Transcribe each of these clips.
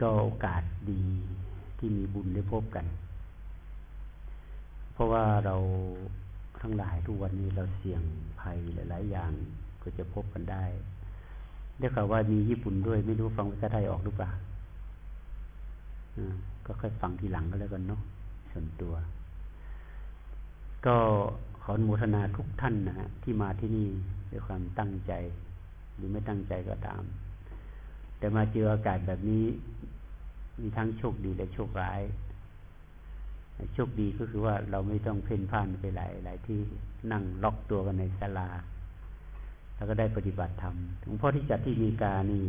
ก็โอกาสดีที่มีบุญได้พบกัน เพราะว่าเราทั้งหลายทุกวันนี้เราเสี่ยงภัยหลาย ๆ อย่างก็จะพบกันได้ได้ข่าวว่ามีญี่ปุ่นด้วยไม่รู้ฟังภาษาไทยออกหรือเปล่าก็ค่อยฟังทีหลังก็แล้วกันเนาะส่วนตัว ก็ขออนุโมทนาทุกท่านนะฮะที่มาที่นี่ด้วยความตั้งใจ หรือไม่ตั้งใจก็ตาม แต่มาเจออากาศแบบนี้ มีทั้งโชคดีและโชคร้าย โชคดีก็คือว่าเราไม่ต้องเพ่นพ่านไปหลายหลายที่นั่งล็อกตัวกันในศาลา แล้วก็ได้ปฏิบัติธรรมหลวงพ่อที่จัดที่เมีกานี่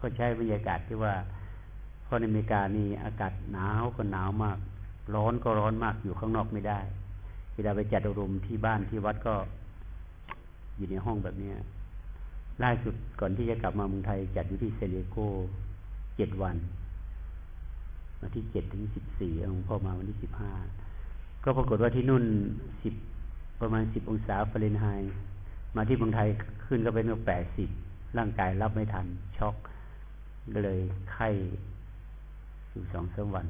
ก็ใช้บรรยากาศที่ว่าเพราะในอเมริกานี่อากาศหนาวก็หนาวมาก ร้อนก็ร้อนมากอยู่ข้างนอกไม่ได้ เวลาไปจัดอารมณ์ที่บ้านที่วัดก็อยู่ในห้องแบบนี้ ล่าสุดก่อนที่จะกลับมาเมืองไทย จัดอยู่ที่เซเลโกเจ็ดวันวันที่เจ็ดถึงสิบสี่หลวงพ่อมาวันที่สิบห้าก็ปรากฏว่าที่นู่นสิบประมาณสิบองศาฟาเรนไฮต์มาที่เมืองไทยขึ้นก็เป็นแปดสิบร่างกายรับไม่ทัน ช็อกก็เลยไข้อยู่สองสามวัน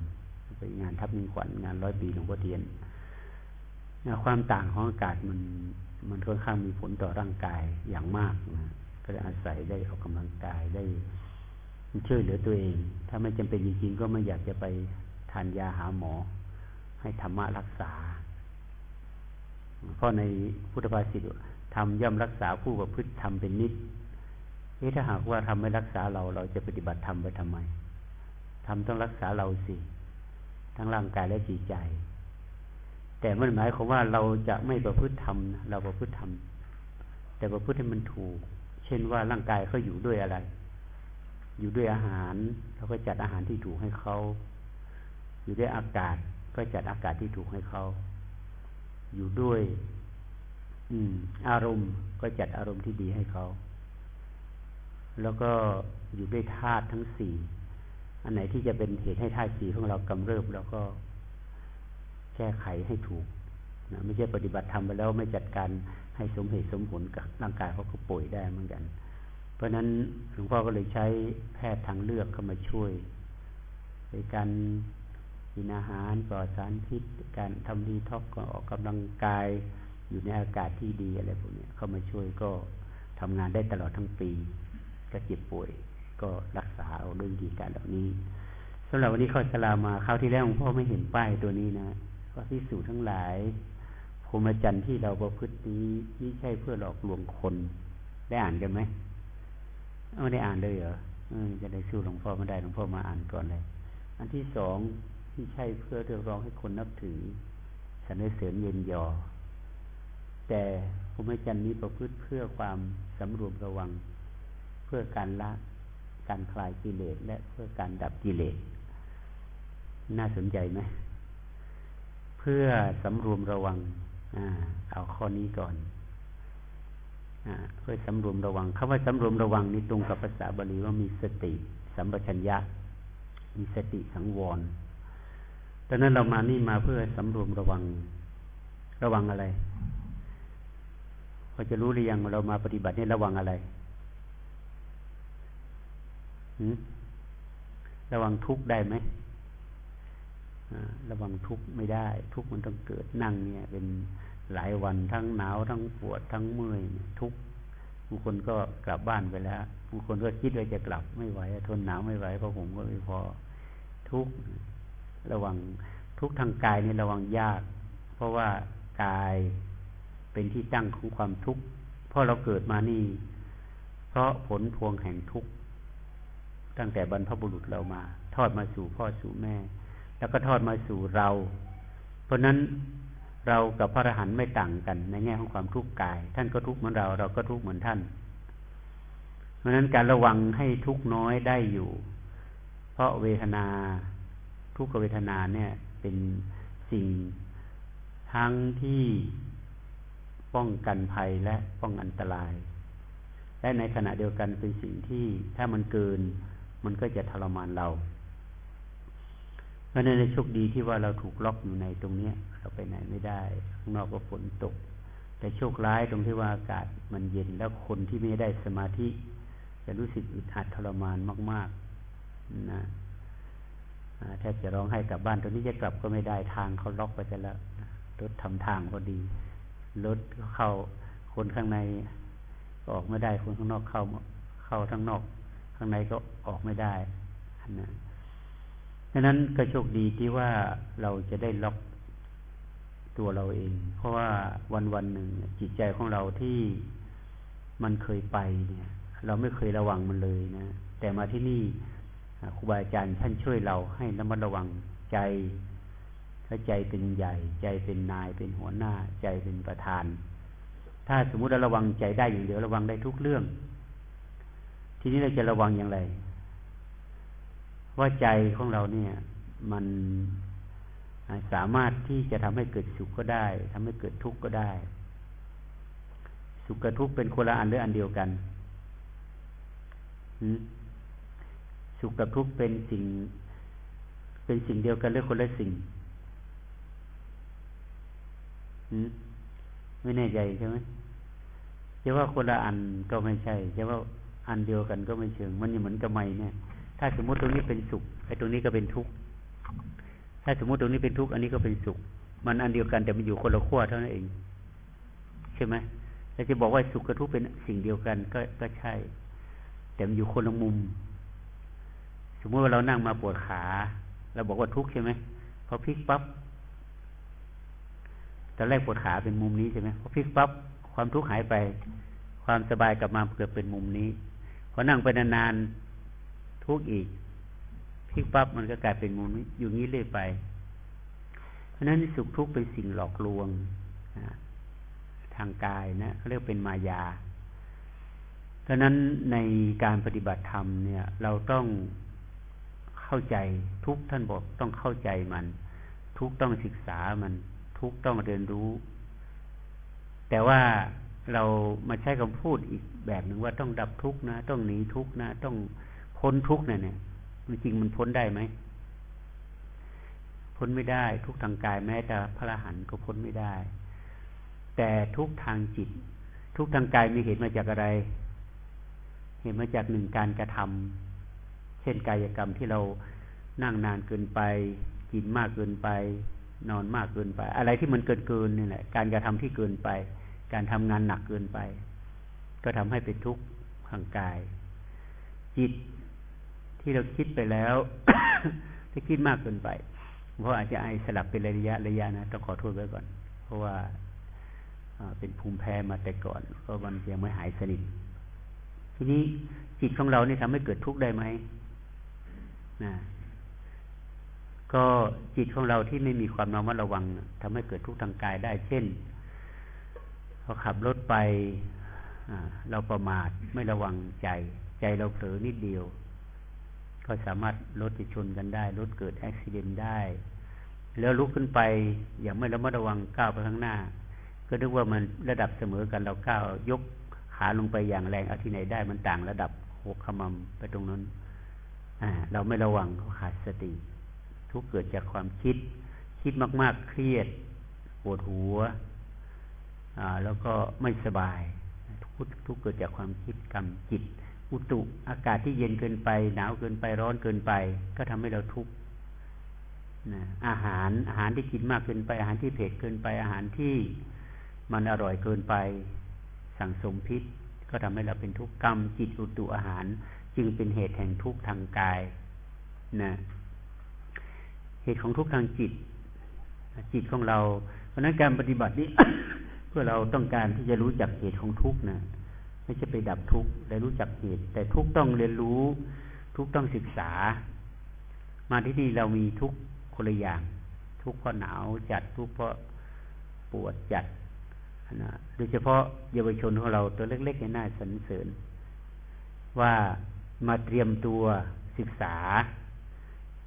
ไปงานทับมิ่งขวัญงานร้อยปีหลวงพ่อเทียนความต่างของอากาศมันมันค่อนข้างมีผลต่อร่างกายอย่างมากนะ ก็เลยอาศัยได้ออกกำลังกายได้ช่วยเหลือตัวเอง ถ้าไม่จำเป็นจริงๆก็ไม่อยากจะไปทานยาหาหมอ ให้ธรรมะรักษา เพราะในพุทธภาษิตทำย่อมรักษาผู้ประพฤติทำเป็นนิดเอ๊ะถ้าหากว่าทำไม่รักษาเราเราจะปฏิบัติธรรมไปทำไมทำต้องรักษาเราสิทั้งร่างกายและจิตใจ แต่มันหมายความว่าเราจะไม่ประพฤติธรรมเราประพฤติธรรมแต่ประพฤติให้มันถูก ช่นว่าร่างกายเขาอยู่ด้วยอะไร อยู่ด้วยอาหารเราก็จัดอาหารที่ถูกให้เขา อยู่ด้วยอากาศ ก็จัดอากาศที่ถูกให้เขา อยู่ด้วย อืม อารมณ์ก็จัดอารมณ์ที่ดีให้เขา แล้วก็อยู่ด้วยธาตุทั้งสี่ อันไหนที่จะเป็นเหตุให้ธาตุสี่ของเรากำเริบแล้วก็แก้ไขให้ถูกนะไม่ใช่ปฏิบัติทำไปแล้วไม่จัดการ ให้สมเหตุสมผลกับร่างกายเขาก็ป่วยได้เหมือนกัน เพราะนั้นหลวงพ่อก็เลยใช้แพทย์ทางเลือกเข้ามาช่วยในการกินอาหารปลอดสารพิษ การทำดีท็อกก็ออกกำลังกายอยู่ในอากาศที่ดีอะไรพวกนี้เข้ามาช่วยก็ทำงานได้ตลอดทั้งปี ก็เจ็บป่วย ก็รักษาเอาด้วยวิธีการเหล่านี้สำหรับวันนี้ข้อสลามาคราวที่แล้วหลวงพ่อไม่เห็นป้ายตัวนี้นะก็พิสูจน์ทั้งหลาย พรหมจรรย์ที่เราประพฤตินี้ไม่ใช่เพื่อหลอกลวงคน ได้อ่านกันไหมไม่ได้อ่านเลยเหรอจะได้สู้หลวงพ่อไม่ได้หลวงพ่อมาอ่านก่อนเลย อันที่สองที่ใช่เพื่อเรียกร้องให้คนนับถือสรรเสริญเย็นยอ แต่พรหมจรรย์นี้ประพฤติเพื่อความสำรวมระวัง เพื่อการละการคลายกิเลสและเพื่อการดับกิเลส น่าสนใจไหม เพื่อสำรวมระวัง อเอาข้อนี้ก่อนเพื่อสำรวมระวังคำว่าสำรวมระวังนี่ตรงกับภาษาบาลีว่ามีสติสัมปชัญญะ มีสติสังวรดังนั้นเรามานี่มาเพื่อสำรวมระวัง ระวังอะไรพอจะรู้หรือยังเรามาปฏิบัตินี่ระวังอะไรระวังทุกข์ได้ไหม ระวังทุกข์ไม่ได้ ทุกข์มันต้องเกิดนั่งเนี่ย เป็นหลายวันทั้งหนาวทั้งปวดทั้งเมื่อยทุกข์บางคนก็กลับบ้านไปแล้วบางคนก็คิดว่าจะกลับไม่ไหวทนหนาวไม่ไหวเพราะผมก็ไม่พอทุกข์ระวังทุกทางกายนี่ระวังยาก เพราะว่ากายเป็นที่ตั้งของความทุกข์เพราะเราเกิดมานี่ เพราะผลพวงแห่งทุกข์ตั้งแต่บรรพบุรุษเรามา ทอดมาสู่พ่อสู่แม่ แล้วก็ทอดมาสู่เรา เพราะนั้นเรากับพระอรหันต์ไม่ต่างกัน ในแง่ของความทุกข์กาย ท่านก็ทุกข์เหมือนเรา เราก็ทุกข์เหมือนท่าน เพราะนั้นการระวังให้ทุกข์น้อยได้อยู่ เพราะเวทนาทุกขเวทนาเนี่ย เป็นสิ่งทั้งที่ป้องกันภัยและป้องอันตราย และในขณะเดียวกันเป็นสิ่งที่ถ้ามันเกิน มันก็จะทรมานเรา เพราะนั้นในโชคดีที่ว่าเราถูกล็อกอยู่ในตรงเนี้ย เราไปไหนไม่ได้ ข้างนอกก็ฝนตก แต่โชคร้ายตรงที่ว่าอากาศมันเย็นแล้วคนที่ไม่ได้สมาธิ จะรู้สึกอึดอัดทรมานมาก ๆ นะแทบจะร้องให้กลับบ้านตอนนี้จะกลับก็ไม่ได้ทางเขาล็อกไปแล้วรถทำทางพอดีรถเข้าคนข้างในออกไม่ได้คนข้างนอกเข้าเข้าทั้งนอก ข้างในก็ออกไม่ได้นะ ดังนั้นก็โชคดีที่ว่าเราจะได้ล็อกตัวเราเอง เพราะว่าวันวันหนึ่งจิตใจของเราที่มันเคยไปเนี่ย เราไม่เคยระวังมันเลยนะ แต่มาที่นี่ครูบาอาจารย์ท่านช่วยเราให้ระมัดระวังใจถ้าใจเป็นใหญ่ ใจเป็นนายเป็นหัวหน้า ใจเป็นประธาน ถ้าสมมุติเราระวังใจได้อย่างเดียวระวังได้ทุกเรื่อง ทีนี้เราจะระวังอย่างไร ว่าใจของเราเนี่ย มันสามารถที่จะทำให้เกิดสุขก็ได้ทำให้เกิดทุกข์ก็ได้ สุขกับทุกข์เป็นคนละอันหรืออันเดียวกันสุขกับทุกข์เป็นสิ่ง เป็นสิ่งเดียวกันหรือคนละสิ่งไม่แน่ใจใช่ไหมจะว่าคนละอันก็ไม่ใช่จะว่าอันเดียวกันก็ไม่เชิง มันเหมือนกับไม่เนี่ย ถ้าสมมติตรงนี้เป็นสุขไอ้ตรงนี้ก็เป็นทุกข์ ถ้าสมมติตรงนี้เป็นทุกข์อันนี้ก็เป็นสุข มันอันเดียวกันแต่มันอยู่คนละขั้วเท่านั้นเอง ใช่ไหมแล้วจะบอกว่าสุขกับทุกข์เป็นสิ่งเดียวกันก็ก็ใช่ แต่มันอยู่คนละมุม สมมติว่าเรานั่งมาปวดขาเราบอกว่าทุกข์ใช่ไหมพอพลิกปับ๊บตอนแรกปวดขาเป็นมุมนี้ใช่ไหมพอพลิกปับ๊บความทุกข์หายไป ความสบายกลับมาเกิดเป็นมุมนี้พอนั่งไปนานๆ ทุกข์อีกพลิกปั๊บมันก็กลายเป็นมุมนี้อยู่งี้เรื่อยไป เพราะนั้นสุขทุกข์เป็นสิ่งหลอกลวงนะทางกายนะเขาเรียกเป็นมายาเพราะนั้นในการปฏิบัติธรรมเนี่ย เราต้องเข้าใจทุกท่านบอกต้องเข้าใจมัน ทุกต้องศึกษามัน ทุกต้องเรียนรู้ แต่ว่าเรามาใช้คำพูดอีกแบบหนึ่งว่าต้องดับทุกนะ ต้องหนีทุกนะ ต้อง พ้นทุกเนะเนี่ยจริงมันพ้นได้ไหมพ้นไม่ได้ ทุกทางกายแม้แต่พระหันก็พ้นไม่ได้ แต่ทุกทางจิต ทุกทางกายมีเหตุมาจากอะไร เหตุมาจากหนึ่งการกระทำเช่นกายกรรมที่เรานั่งนานเกินไปกินมากเกินไป นอนมากเกินไป อะไรที่มันเกินเกินนี่แหละการกระทำที่เกินไป การทำงานหนักเกินไป ก็ทำให้เป็นทุกข์ทางกาย จิต ที่เราคิดไปแล้วถ้าคิดมากเกินไป เพราะอาจจะไอสลับเป็นระยะระยะนะต้องขอโทษไว้ก่อน เพราะว่าเป็นภูมิแพ้มาแต่ก่อนก็มันยังไม่หายสนิททีนี้จิตของเราเนี่ยทำให้เกิดทุกข์ได้ไหมนะก็จิตของเราที่ไม่มีความระมัดระวังทำให้เกิดทุกข์ทางกายได้ เช่นเราขับรถไปเราประมาทไม่ระวังใจ ใจเราเผลอนิดเดียว ก็สามารถรถจะชนกันได้รถเกิดอุบิเหตุได้ แล้วลุกขึ้นไปอย่างไม่ระมัดระวังก้าวไปข้างหน้า ก็นึกว่ามันระดับเสมอกันเราก้าวยกขาลงไปอย่างแรงเอาที่ไหนได้มันต่างระดับหกขมำไปตรงนั้นอ่าเราไม่ระวังขาดสติ ทุกเกิดจากความคิด คิดมากๆเครียดปวดหัวอ่าแล้วก็ไม่สบายทุกทุกเกิดจากความคิดกรรมจิต อุตุอากาศที่เย็นเกินไป หนาวเกินไปร้อนเกินไป ก็ทำให้เราทุกข์นะอาหารอาหารที่กินมากเกินไป อาหารที่เผ็ดเกินไป อาหารที่มันอร่อยเกินไป สั่งสมพิษ ก็ทำให้เราเป็นทุกข์กรรมจิตอุตุอาหาร จึงเป็นเหตุแห่งทุกข์ทางกายนะเหตุของทุกข์ทางจิต จิตของเรา เพราะนั้นการปฏิบัตินี้เพื่อเราต้องการที่จะรู้จักเหตุของทุกข์นะ ไม่ใช่ไปดับทุกข์ได้รู้จักเหตุ แต่ทุกต้องเรียนรู้ ทุกต้องศึกษา มาที่นี่เรามีทุกคนละอย่าง ทุกเพราะหนาวจัดทุกเพราะปวดจัดนะโดยเฉพาะเยาวชนของเราตัวเล็กๆนหน้าสรรเสริญ ว่ามาเตรียมตัวศึกษา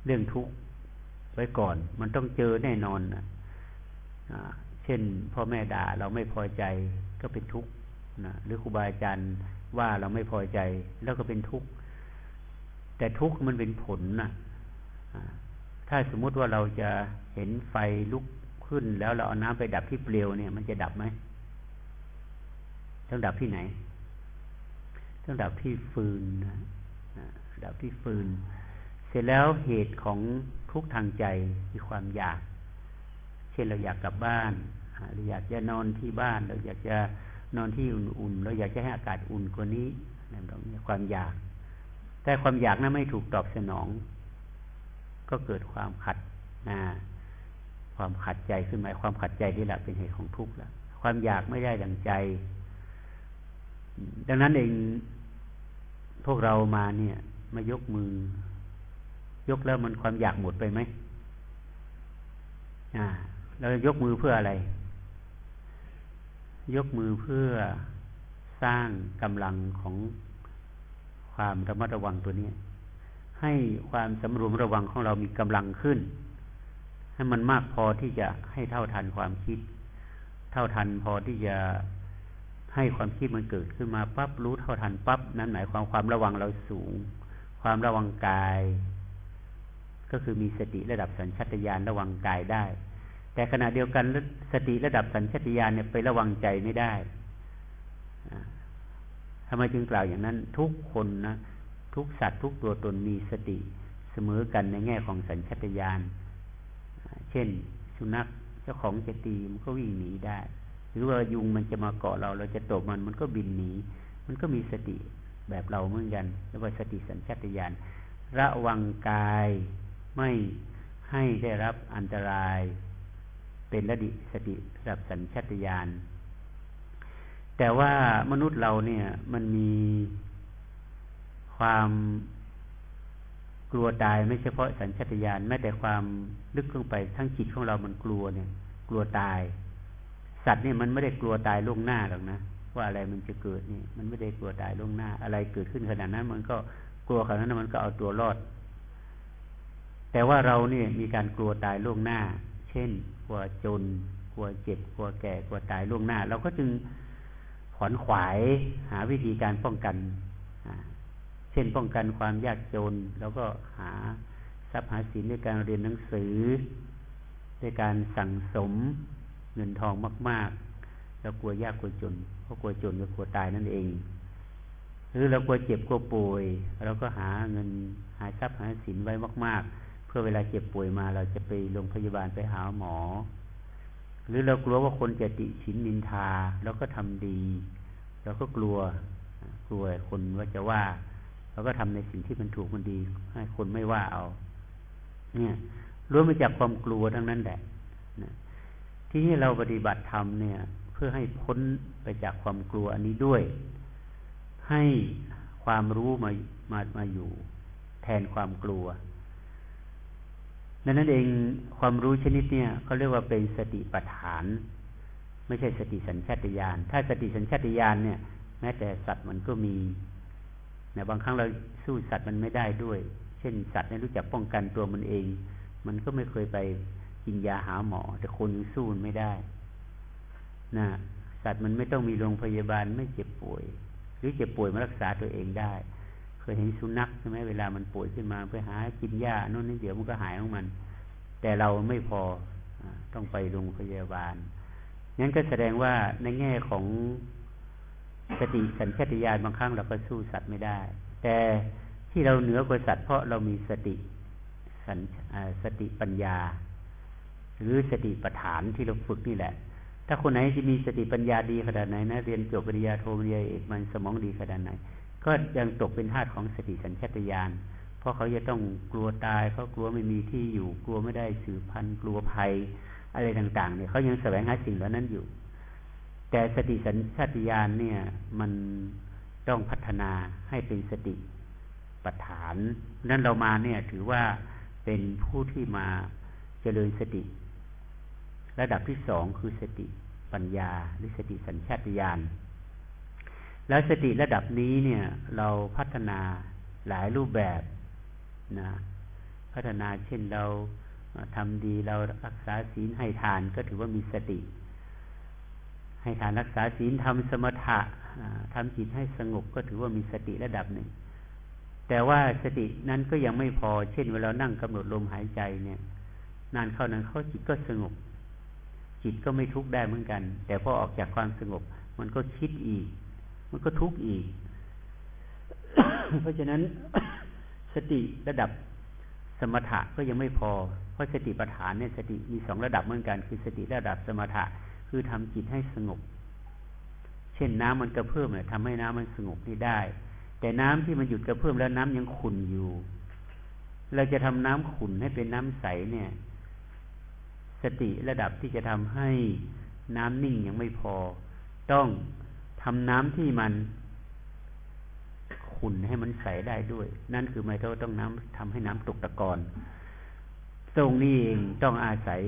เรื่องทุกข์ไว้ก่อน มันต้องเจอแน่นอนนะเช่นพ่อแม่ด่าเราไม่พอใจก็เป็นทุกข์ นะหรือครูบาอาจารย์ว่าเราไม่พอใจ แล้วก็เป็นทุกข์แต่ทุกข์มันเป็นผลนะถ้าสมมุติว่าเราจะเห็นไฟลุกขึ้น แล้วเราเอาน้ำไปดับที่เปลวเนี่ย มันจะดับไหมต้องดับที่ไหน ต้องดับที่ฟืนนะดับที่ฟืนแสร็จแล้วเหตุของทุกทางใจคือความอยาก เช่นเราอยากกลับบ้านเราอยากจะนอนที่บ้าน เราอยากจะ นอนที่อุ่นๆเราอยากจะให้อากาศอุ่นกว่านี้นั่นตรงนี้ความอยาก แต่ความอยากนั้นไม่ถูกตอบสนอง ก็เกิดความขัดนะความขัดใจขึ้นมาความขัดใจนี่แหละเป็นเหตุของทุกข์แล้วความอยากไม่ได้ดังใจ ดังนั้นเองพวกเรามาเนี่ย มายกมือ ยกแล้วมันความอยากหมดไปไหมอ่าเรายกมือเพื่ออะไร ยกมือเพื่อสร้างกำลังของความระมัดระวังตัวนี้ ให้ความสำรวมระวังของเรามีกำลังขึ้น ให้มันมากพอที่จะให้เท่าทันความคิด เท่าทันพอที่จะให้ความคิดมันเกิดขึ้นมาปั๊บรู้เท่าทันปั๊บนั้นหมายความความระวังเราสูง ความระวังกาย ก็คือมีสติระดับสัญชาตญาณระวังกายได้ แต่ขณะเดียวกันสติระดับสัญชาตญาณเนี่ยไประวังใจไม่ได้ทำไมจึงกล่าวอย่างนั้น ทุกคนนะทุกสัตว์ทุกตัวตนมีสติเสมอกันในแง่ของสัญชาตญาณเช่น สุนัขเจ้าของจะตีมันก็วิ่งหนีได้ หรือว่ายุงมันจะมาเกาะเรา เราจะตบมันมันก็บินหนี มันก็มีสติแบบเราเหมือนกันเรียกว่าสติสัญชาตญาณระวังกายไม่ให้ได้รับอันตราย เป็นระดิสติระดับสัญชาตญาณแต่ว่ามนุษย์เราเนี่ย มันมีความกลัวตายไม่เฉพาะสัญชาตญาณแม้แต่ความลึกลงไปทั้งจิตของเรามันกลัวเนี่ย กลัวตาย สัตว์เนี่ยมันไม่ได้กลัวตายล่วงหน้าหรอกนะว่าอะไรมันจะเกิดนี่ มันไม่ได้กลัวตายล่วงหน้า อะไรเกิดขึ้นขนาดนั้น มันก็กลัวขนาดนั้นมันก็เอาตัวรอด แต่ว่าเราเนี่ยมีการกลัวตายล่วงหน้า เช่น กลัวจน กลัวเจ็บ กลัวแก่ กลัวตายล่วงหน้า เราก็จึงขวนขวายหาวิธีการป้องกัน เช่นป้องกันความยากจน แล้วก็หาทรัพย์หาสินด้วยการเรียนหนังสือ ด้วยการสั่งสมเงินทองมาก ๆ แล้วกลัวยากกลัวจน เพราะกลัวจนก็กลัวตายนั่นเอง หรือเรากลัวเจ็บกลัวป่วย เราก็หาเงินหาทรัพย์หาสินไว้มาก ๆ พื่อเวลาเจ็บป่วยมาเราจะไปโรงพยาบาลไปหาหมอ หรือเรากลัวว่าคนจะติฉินนินทาแล้วก็ทำดีเราก็กลัวกลัวคนว่าจะว่าเราก็ทำในสิ่งที่มันถูกมันดี ให้คนไม่ว่าเอา เนี่ยล้วนมาจากความกลัวทั้งนั้นแหละที่ให้เราปฏิบัติธรรมเนี่ย เพื่อให้พ้นไปจากความกลัวอันนี้ด้วย ให้ความรู้มามามาอยู่ แทนความกลัว ดังนั้นเองความรู้ชนิดเนี่ยเขาเรียกว่าเป็นสติปัฏฐาน ไม่ใช่สติสัญชาตญาณถ้าสติสัญชาตญาณเนี่ย แม้แต่สัตว์มันก็มีนบางครั้งเราสู้สัตว์มันไม่ได้ด้วย เช่น สัตว์ไม่รู้จักป้องกันตัวมันเอง มันก็ไม่เคยไปกินยาหาหมอ แต่คนสู้ไม่ได้นะสัตว์มันไม่ต้องมีโรงพยาบาลไม่เจ็บป่วย หรือเจ็บป่วยมารักษาตัวเองได้ เคยเห็นสุนัขใช่ไหมเวลามันป่วยขึ้นมาไปหากินยาโน่นนี่เดี๋ยวมันก็หายของมัน แต่เราไม่พอต้องไปโรงพยาบาลงั้นก็แสดงว่าในแง่ของสติสัญชาตญาณบางครั้งเราก็สู้สัตว์ไม่ได้ แต่ที่เราเหนือกว่าสัตว์เพราะเรามีสติสัญสติปัญญา หรือสติปัฏฐานที่เราฝึกนี่แหละ ถ้าคนไหนที่มีสติปัญญาดีขนาดไหนนะเรียนจบปริญญาโทปริญญาเอกมันสมองดีขนาดไหน ก็ยังตกเป็นทาสของสติสัญชาตญาณเพราะเขาจะต้องกลัวตายเขากลัวไม่มีที่อยู่ กลัวไม่ได้สืบพันธุ์กลัวภัยอะไรต่าง ๆ เนี่ยเขายังแสวงหาสิ่งเหล่านั้นอยู่ แต่สติสัญชาตญาณเนี่ย มันต้องพัฒนาให้เป็นสติปัฏฐานนั้นเรามาเนี่ย ถือว่าเป็นผู้ที่มาเจริญสติ ระดับที่สองคือสติปัญญาหรือสติสัญชาตญาณ แล้วสติระดับนี้เนี่ย เราพัฒนาหลายรูปแบบนะพัฒนาเช่นเราทำดีเรารักษาศีลให้ทานก็ถือว่ามีสติ ให้ทานรักษาศีลทำสมถะทำจิตให้สงบก็ถือว่ามีสติระดับหนึ่ง แต่ว่าสตินั้นก็ยังไม่พอ เช่นเวลานั่งกำหนดลมหายใจเนี่ย นานเข้านานเข้าจิตก็สงบ จิตก็ไม่ทุกข์ได้เหมือนกัน แต่พอออกจากความสงบ มันก็คิดอีก มันก็ทุกข์อีก เพราะฉะนั้นสติระดับสมถะก็ยังไม่พอ เพราะสติปัฏฐานเนี่ยสติมีสองระดับเหมือนกัน คือสติระดับสมถะคือทำจิตให้สงบ เช่นน้ำมันกระเพิ่อมเนี่ยทำให้น้ำมันสงบนี่ได้ แต่น้ำที่มันหยุดกระเพิ่อมแล้วน้ำยังขุ่นอยู่ เราจะทำน้ำขุ่นให้เป็นน้ำใสเนี่ย สติระดับที่จะทำให้น้ำนิ่งยังไม่พอ ต้อง ทำน้ำที่มันขุ่นให้มันใสได้ด้วย นั่นคือหมายถึงต้องน้ำทำให้น้ำตกตะกอนตรงนี้เองต้องอาศัย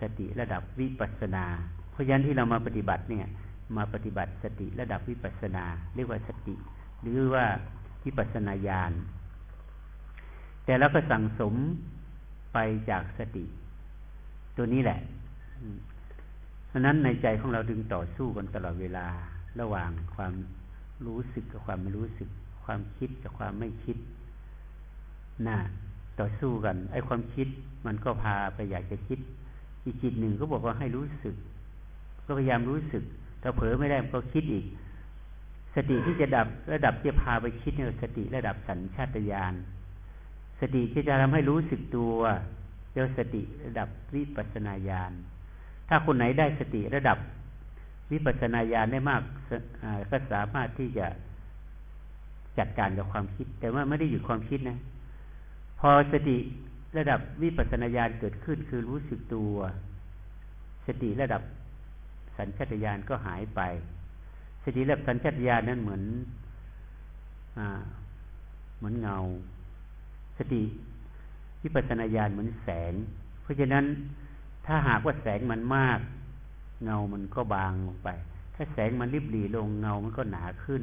สติระดับวิปัสนา เพราะฉะนั้นที่เรามาปฏิบัติเนี่ย มาปฏิบัติสติระดับวิปัสนา เรียกว่าสติ หรือว่าวิปัสสนาญาณแต่เราก็สั่งสมไปจากสติ ตัวนี้แหละเพราะนั้นในใจของเราดึงต่อสู้กันตลอดเวลา ระหว่างความรู้สึกกับความไม่รู้สึก ความคิดกับความไม่คิดน่ะต่อสู้กันไอ้ความคิดมันก็พาไปอยากจะคิด อีกจิตหนึ่งก็บอกว่าให้รู้สึก ก็พยายามรู้สึกถ้าเผลอไม่ได้มันก็คิดอีก สติที่จะดับระดับที่พาไปคิดเนี่ยสติระดับสัญชาตญาณสติที่จะทำให้รู้สึกตัวเรียกสติระดับวิปัสนาญาณถ้าคนไหนได้สติระดับ วิปัสนาญาณได้มากก็สามารถที่จะจัดการกับความคิด แต่ว่าไม่ได้หยุดความคิดนะ พอสติระดับวิปัสสนาญาณเกิดขึ้นคือรู้สึกตัว สติระดับสัญชาตญาณก็หายไป สติระดับสัญชาตญาณนั้นเหมือนอ่า เหมือนเงา สติวิปัสสนาญาณเหมือนแสง เพราะฉะนั้นถ้าหากว่าแสงมันมาก เงามันก็บางลงไป ถ้าแสงมันริบหรี่ลงเงามันก็หนาขึ้น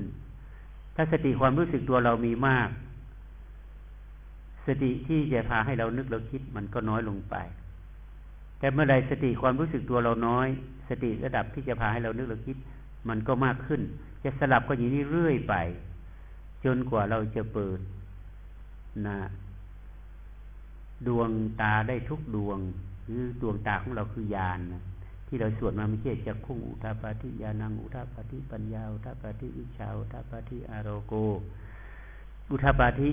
ถ้าสติความรู้สึกตัวเรามีมาก สติที่จะพาให้เรานึกเราคิดมันก็น้อยลงไป แต่เมื่อใดสติความรู้สึกตัวเราน้อย สติระดับที่จะพาให้เรานึกเราคิด มันก็มากขึ้น จะสลับกันอย่างนี้เรื่อยไป จนกว่าเราจะเปิดนะดวงตาได้ทุกดวงหรือดวงตาของเราคือญาณนะ ที่เราสวดมาไม่ใช่จะคุ้งอุทาปาทิยานังอุทาปาทิปัญญาอุทาปาทิวิชาอุทาปาทิอารโก อุทาปาทิ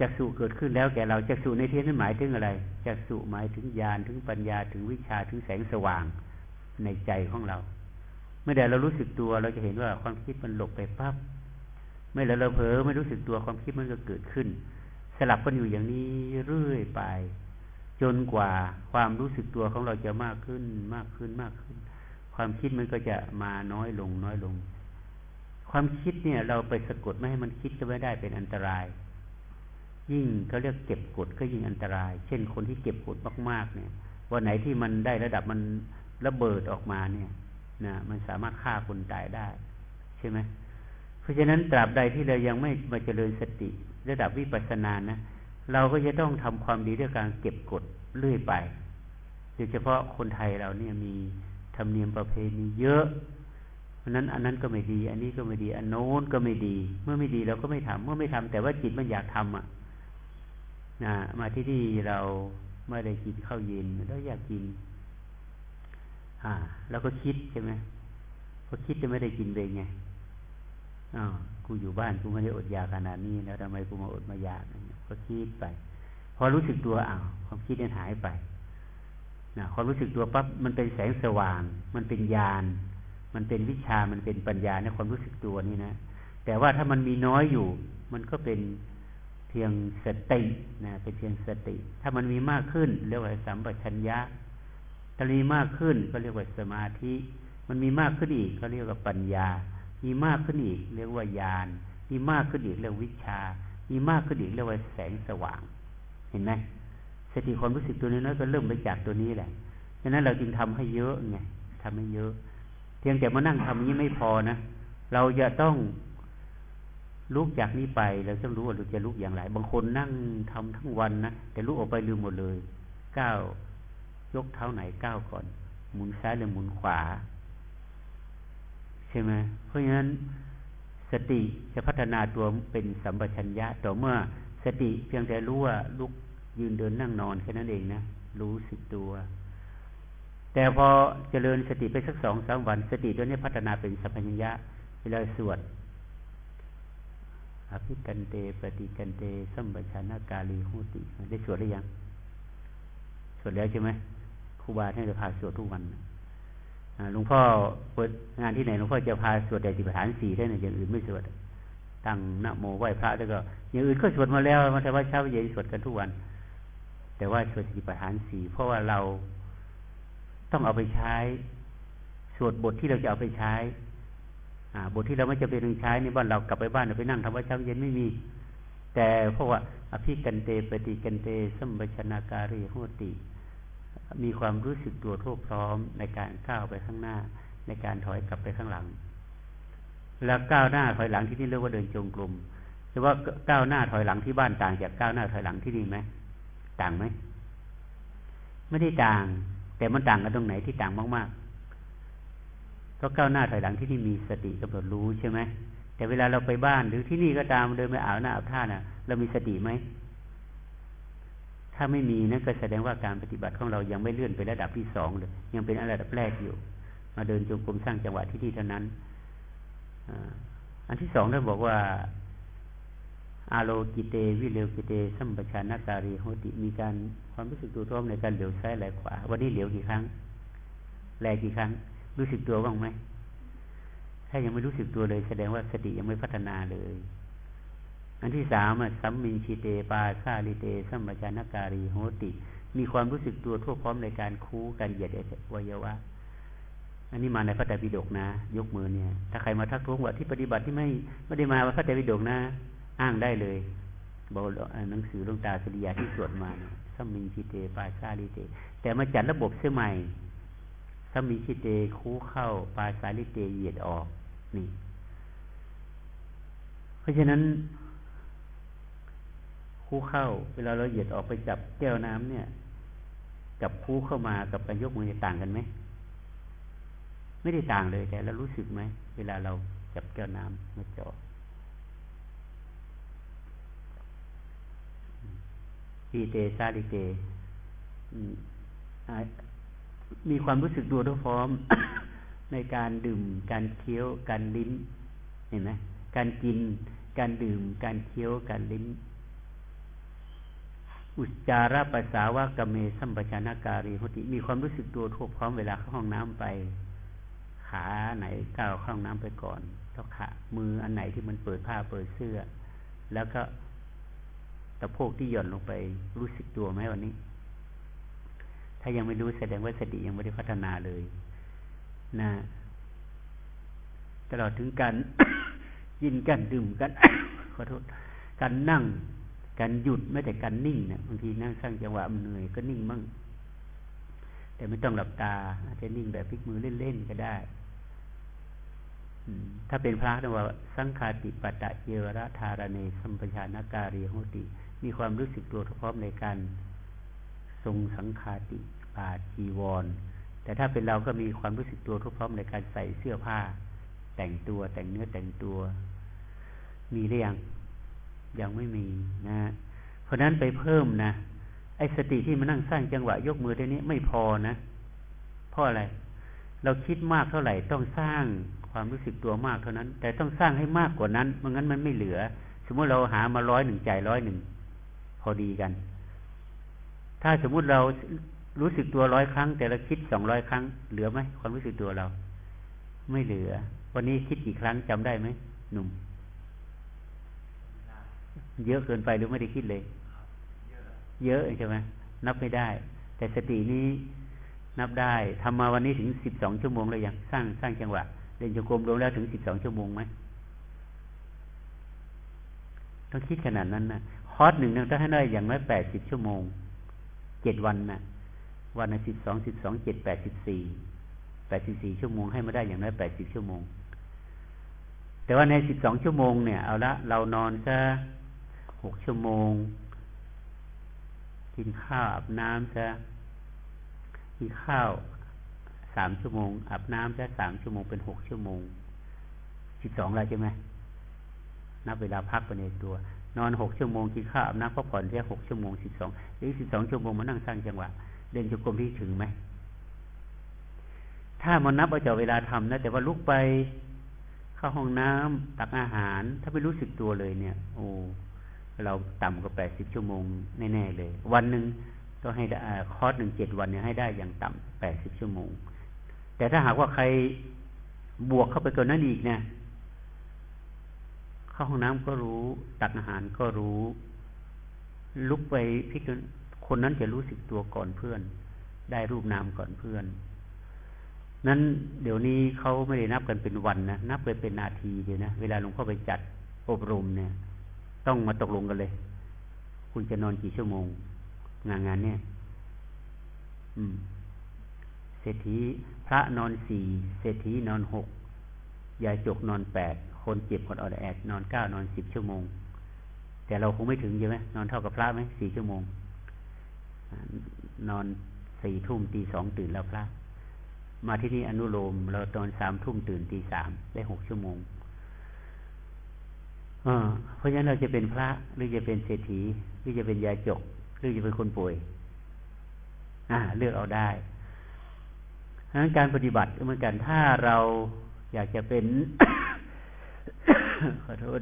จักสุเกิดขึ้นแล้วแก่เราจักสุในที่นั้นหมายถึงอะไรจักสุหมายถึงญาณถึงปัญญาถึงวิชาถึงแสงสว่างในใจของเรา เมื่อใดเรารู้สึกตัวเราจะเห็นว่าความคิดมันหลบไปปั๊บเมื่อเราเผลอไม่รู้สึกตัวความคิดมันก็เกิดขึ้น สลับกันอยู่อย่างนี้เรื่อยไป จนกว่าความรู้สึกตัวของเราจะมากขึ้นมากขึ้นมากขึ้น ความคิดมันก็จะมาน้อยลงน้อยลง ความคิดเนี่ย เราไปสะกดไม่ให้มันคิดก็ไม่ได้เป็นอันตราย ยิ่งเขาเรียกเก็บกดก็ยิ่งอันตราย เช่นคนที่เก็บกดมากๆ เนี่ยวันไหนที่มันได้ระดับมันระเบิดออกมาเนี่ยนะมันสามารถฆ่าคนตายได้ ใช่ไหมเพราะฉะนั้นตราบใดที่เรายังไม่มาเจริญสติ ระดับวิปัสสนานะ เราก็จะต้องทำความดีด้วยการเก็บกดเรื่อยไปโดยเฉพาะคนไทยเราเนี่ยมีธรรมเนียมประเพณีเยอะเพราะนั้นอันนั้นก็ไม่ดี อันนี้ก็ไม่ดี อันโน้นก็ไม่ดี เมื่อไม่ดีเราก็ไม่ทำเมื่อไม่ทำแต่ว่าจิตมันอยากทำอะนะมาที่นี่เราไม่ได้กินข้าวเย็นเราอยากกิน อ่าเราก็คิดใช่ไหมพอคิดจะไม่ได้กินเลยไงอ๋อกูอยู่บ้านกูไม่ได้อดอยากขนาดนี้แล้วทำไมกูมาอดมาอยาก ก็คิดไป พอรู้สึกตัวอ้าวความคิดนั้นหายไปนะความรู้สึกตัวปั๊บมันเป็นแสงสว่าง มันเป็นญาณมันเป็นวิชามันเป็นปัญญาในความรู้สึกตัวนี่นะแต่ว่าถ้ามันมีน้อยอยู่ มันก็เป็นเพียงสตินะเป็นเพียงสติ ถ้ามันมีมากขึ้นเรียกว่าสัมปชัญญะถ้ามีมากขึ้นก็เรียกว่าสมาธิ มันมีมากขึ้นอีกก็เรียกว่าปัญญา มีมากขึ้นอีก เรียกว่าญาณมีมากขึ้นอีกเรียกวิชา มีมากขึ้นอีกเรียกว่าแสงสว่าง เห็นไหมสติความรู้สึกตัวนี้น้อยก็เริ่มไปจากตัวนี้แหละดังนั้นเราจึงทำให้เยอะไงทำให้เยอะ เพียงแต่มานั่งทำนี้ไม่พอนะเราจะต้องลุกจากนี้ไปเราต้องรู้ว่าเราจะลุกอย่างไรบางคนนั่งทำทั้งวันนะแต่ลุกออกไปลืมหมดเลยก้าวยกเท้าไหนก้าวก่อน หมุนซ้ายหรือหมุนขวา ใช่ไหมเพราะฉะนั้น สติจะพัฒนาตัวเป็นสัมปชัญญะ ต่อเมื่อสติเพียงแต่รู้ว่าลุกยืนเดินนั่งนอนแค่นั้นเองนะรู้สึกตัว แต่พอเจริญสติไปสักสองสามวัน สติตัวนี้พัฒนาเป็นสัมปชัญญะเวลาสวดอภิกันเตปฏิกันเตสัมปชัญญกาลีหุติได้สวดหรือยัง สวดแล้วใช่ไหมครูบาท่านจะพาสวดทุกวัน หลวงพ่อเปิดงานที่ไหนหลวงพ่อจะพาสวดแต่ติปฐานสี่ท่านอย่างอื่นไม่สวดตั้งนโมไหว้พระแล้วก็ อย่างอื่นก็สวดมาแล้วมาแต่ว่าเช้าเย็นสวดกันทุกวัน แต่ว่าสวดสติปัฏฐานสี่เพราะว่าเราต้องเอาไปใช้ สวดบทที่เราจะเอาไปใช้บทที่เราไม่จะเป็นใช้ในบ้านเรากลับไปบ้านเราไปนั่งทำวัดเช้าเย็นไม่มี แต่เพราะว่าอภิกันเตปฏิกันเตสัมปชนาการิโหติ มีความรู้สึกตัวทั่วพร้อมในการก้าวไปข้างหน้า ในการถอยกลับไปข้างหลัง แล้วก้าวหน้าถอยหลังที่นี่เรียกว่าเดินจงกรมแต่ว่าก้าวหน้าถอยหลังที่บ้านต่างจากก้าวหน้าถอยหลังที่นี่ไหมต่างไหมไม่ได้ต่าง แต่มันต่างกันตรงไหนที่ต่างมากๆก็ก้าวหน้าถอยหลังที่นี่มีสติกำหนดรู้ใช่ไหมแต่เวลาเราไปบ้านหรือที่นี่ก็ตามเดินไปอาบหน้าอาบท่าน่ะ เรามีสติไหม ถ้าไม่มีนั่นก็แสดงว่าการปฏิบัติของเรายังไม่เลื่อนไประดับที่สองเลยยังเป็นระดับแรกอยู่ มาเดินจงกรมสร้างจังหวะที่นี่เท่านั้นอันที่สองท่านบอกว่าอาโลกิเตวิเลวกิเตสัมปชานาการีโหติมีการความรู้สึกตัวท้อมในการเหลียวซ้ายไหลขวา วันนี้เหลียวกี่ครั้งแลกี่ครั้ง รู้สึกตัวบ้างไหมถ้ายังไม่รู้สึกตัวเลย แสดงว่าสติยังไม่พัฒนาเลย อันที่สามสัมมินชิเตปาซาลิเตสัมปชานการีโหติ มีความรู้สึกตัวทั่วพร้อมในการคูการเหยียดวัยวะ อันนี้มาในพระไตรปิฎกนะ ยกมือเนี่ย ถ้าใครมาทักท้วงว่าที่ปฏิบัติที่ไม่ไม่ได้มาว่าพระไตรปิฎกนะ อ้างได้เลยบอกหนังสือลงตาสุริยาที่สวดมาสัมมินชิเตปาซาลิเต แต่มาจัดระบบเสื้อใหม่ถ้ามีชิเตคู่เข้าปายสาลิเตเหยียดออกนี่ เพราะฉะนั้น คู่เข้า เวลาเราเหยียดออกไปจับแก้วน้ำเนี่ย กับคู่เข้ามากับการยกมือต่างกันไหมไม่ได้ต่างเลยแต่เรารู้สึกไหมเวลาเราจับแก้วน้ำมาจ่อทีเตซาลิเตมีความรู้สึกตัวทุกพร้อม ในการดื่ม การเคี้ยว การลิ้น เห็นไหมการกิน การดื่ม การเคี้ยว การลิ้น อุจจาระปัสสาวะกเมสัมปชานาการีหุติ มีความรู้สึกตัวทั่วพร้อมเวลาเข้าห้องน้ำไป ขาไหนก้าวเข้าห้องน้ำไปก่อนแล้วขามืออันไหนที่มันเปิดผ้าเปิดเสื้อ แล้วก็ตะโพกที่หย่อนลงไปรู้สึกตัวไหมวันนี้ ถ้ายังไม่รู้แสดงว่าสติยังไม่ได้พัฒนาเลยนะตลอดถึงการยินกันดื่มกันขอโทษการนั่ง การหยุดไม่แต่การนิ่งเนะบางทีนั่งสร้างจังหวะมันเหนื่อยก็นิ่งมั่ง แต่ไม่ต้องหลับตา อาจจะนิ่งแบบพลิกมือเล่นๆก็ได้ถ้าเป็นพระนะว่า สังคาติปัตตะเยวระธารเนสัมปชานาการีโหติ มีความรู้สึกตัวพร้อมในการทรงสังคาติปาจีวร แต่ถ้าเป็นเราก็มีความรู้สึกตัวทุกพร้อมในการใส่เสื้อผ้า แต่งตัวแต่งเนื้อแต่งตัว มีหรือยัง ยังไม่มีนะ เพราะนั้นไปเพิ่มนะ ไอ้สติที่มานั่งสร้างจังหวะยกมือได้นี้ไม่พอนะ เพราะอะไร เราคิดมากเท่าไหร่ต้องสร้างความรู้สึกตัวมากเท่านั้น แต่ต้องสร้างให้มากกว่านั้นไม่งั้นมันไม่เหลือ สมมติเราหามาร้อยหนึ่งใจร้อยหนึ่งพอดีกัน ถ้าสมมุติเรารู้สึกตัวร้อยครั้ง แต่เราคิดสองร้อยครั้ง เหลือไหมความรู้สึกตัวเรา ไม่เหลือ วันนี้คิดกี่ครั้งจำได้ไหมหนุ่ม เยอะเกินไปหรือไม่ได้คิดเลย เยอะใช่ไหมนับไม่ได้ แต่สตินี้นับได้ทำมาวันนี้ถึงสิบสองชั่วโมงเลยยังสร้างสร้างจังหวะเดินจงกรมรวมแล้วถึงสิบสองชั่วโมงไหมต้องคิดขนาดนั้นนะคอร์สหนึ่งต้องให้ได้อย่างน้อยแปดสิบชั่วโมงเจ็ดวันนะวันละสิบสองสิบสองเจ็ดแปดสิบสี่แปดสิบสี่ชั่วโมงให้มาได้อย่างน้อยแปดสิบชั่วโมง แต่ว่าในสิบสองชั่วโมงเนี่ยเอาละเรานอนซะ หกชั่วโมง กินข้าวอาบน้ำซะกินข้าวสามชั่วโมงอาบน้ำซะสามชั่วโมงเป็นหกชั่วโมงสิบสองแล้วใช่ไหมนับเวลาพักไปในตัว นอนหกชั่วโมงกินข้าวอาบน้ำพักผ่อนแค่หกชั่วโมงสิบสองหรือสิบสองชั่วโมงมานั่งสร้างจังหวะเดินจงกรมที่ถึงไหมถ้ามันนับเอาจากเวลาทำนะ แต่ว่าลุกไปเข้าห้องน้ำตักอาหาร ถ้าไม่รู้สึกตัวเลยเนี่ย โอ้ เราต่ำกว่าแปดสิบชั่วโมงแน่ๆเลย วันหนึ่งก็ให้คอร์สหนึ่งเจ็ดวันเนี่ยให้ได้อย่างต่ำแปดสิบชั่วโมง แต่ถ้าหากว่าใครบวกเข้าไปตัวนั้นอีกเนี่ยเข้าห้องน้ำก็รู้ตักอาหารก็รู้ ลุกไปพิจารคนนั้นจะรู้สึกตัวก่อนเพื่อน ได้รูปนามก่อนเพื่อน นั้นเดี๋ยวนี้เขาไม่ได้นับกันเป็นวันนะนับไปเป็นนาทีเดียวนะเวลาหลวงพ่อไปจัดอบรมเนี่ย ต้องมาตกลงกันเลย คุณจะนอนกี่ชั่วโมง งานงานเนี่ย อืม เศรษฐีพระนอนสี่เศรษฐีนอนหกยายจกนอนแปดคนเจ็บคนออดแอดนอนเก้านอนสิบชั่วโมง แต่เราคงไม่ถึงใช่ไหมนอนเท่ากับพระไหมสี่ชั่วโมง นอนสี่ทุ่มตีสองตื่นแล้วพระ มาที่นี่อนุโลม เราตอนสามทุ่มตื่นตีสามได้หกชั่วโมง เพราะฉะนั้นเราจะเป็นพระหรือจะเป็นเศรษฐี หรือจะเป็นยาจก หรือจะเป็นคนป่วย อ่า เลือกเอาได้ดังนั้นการปฏิบัติเหมือนกันถ้าเราอยากจะเป็นขอโทษ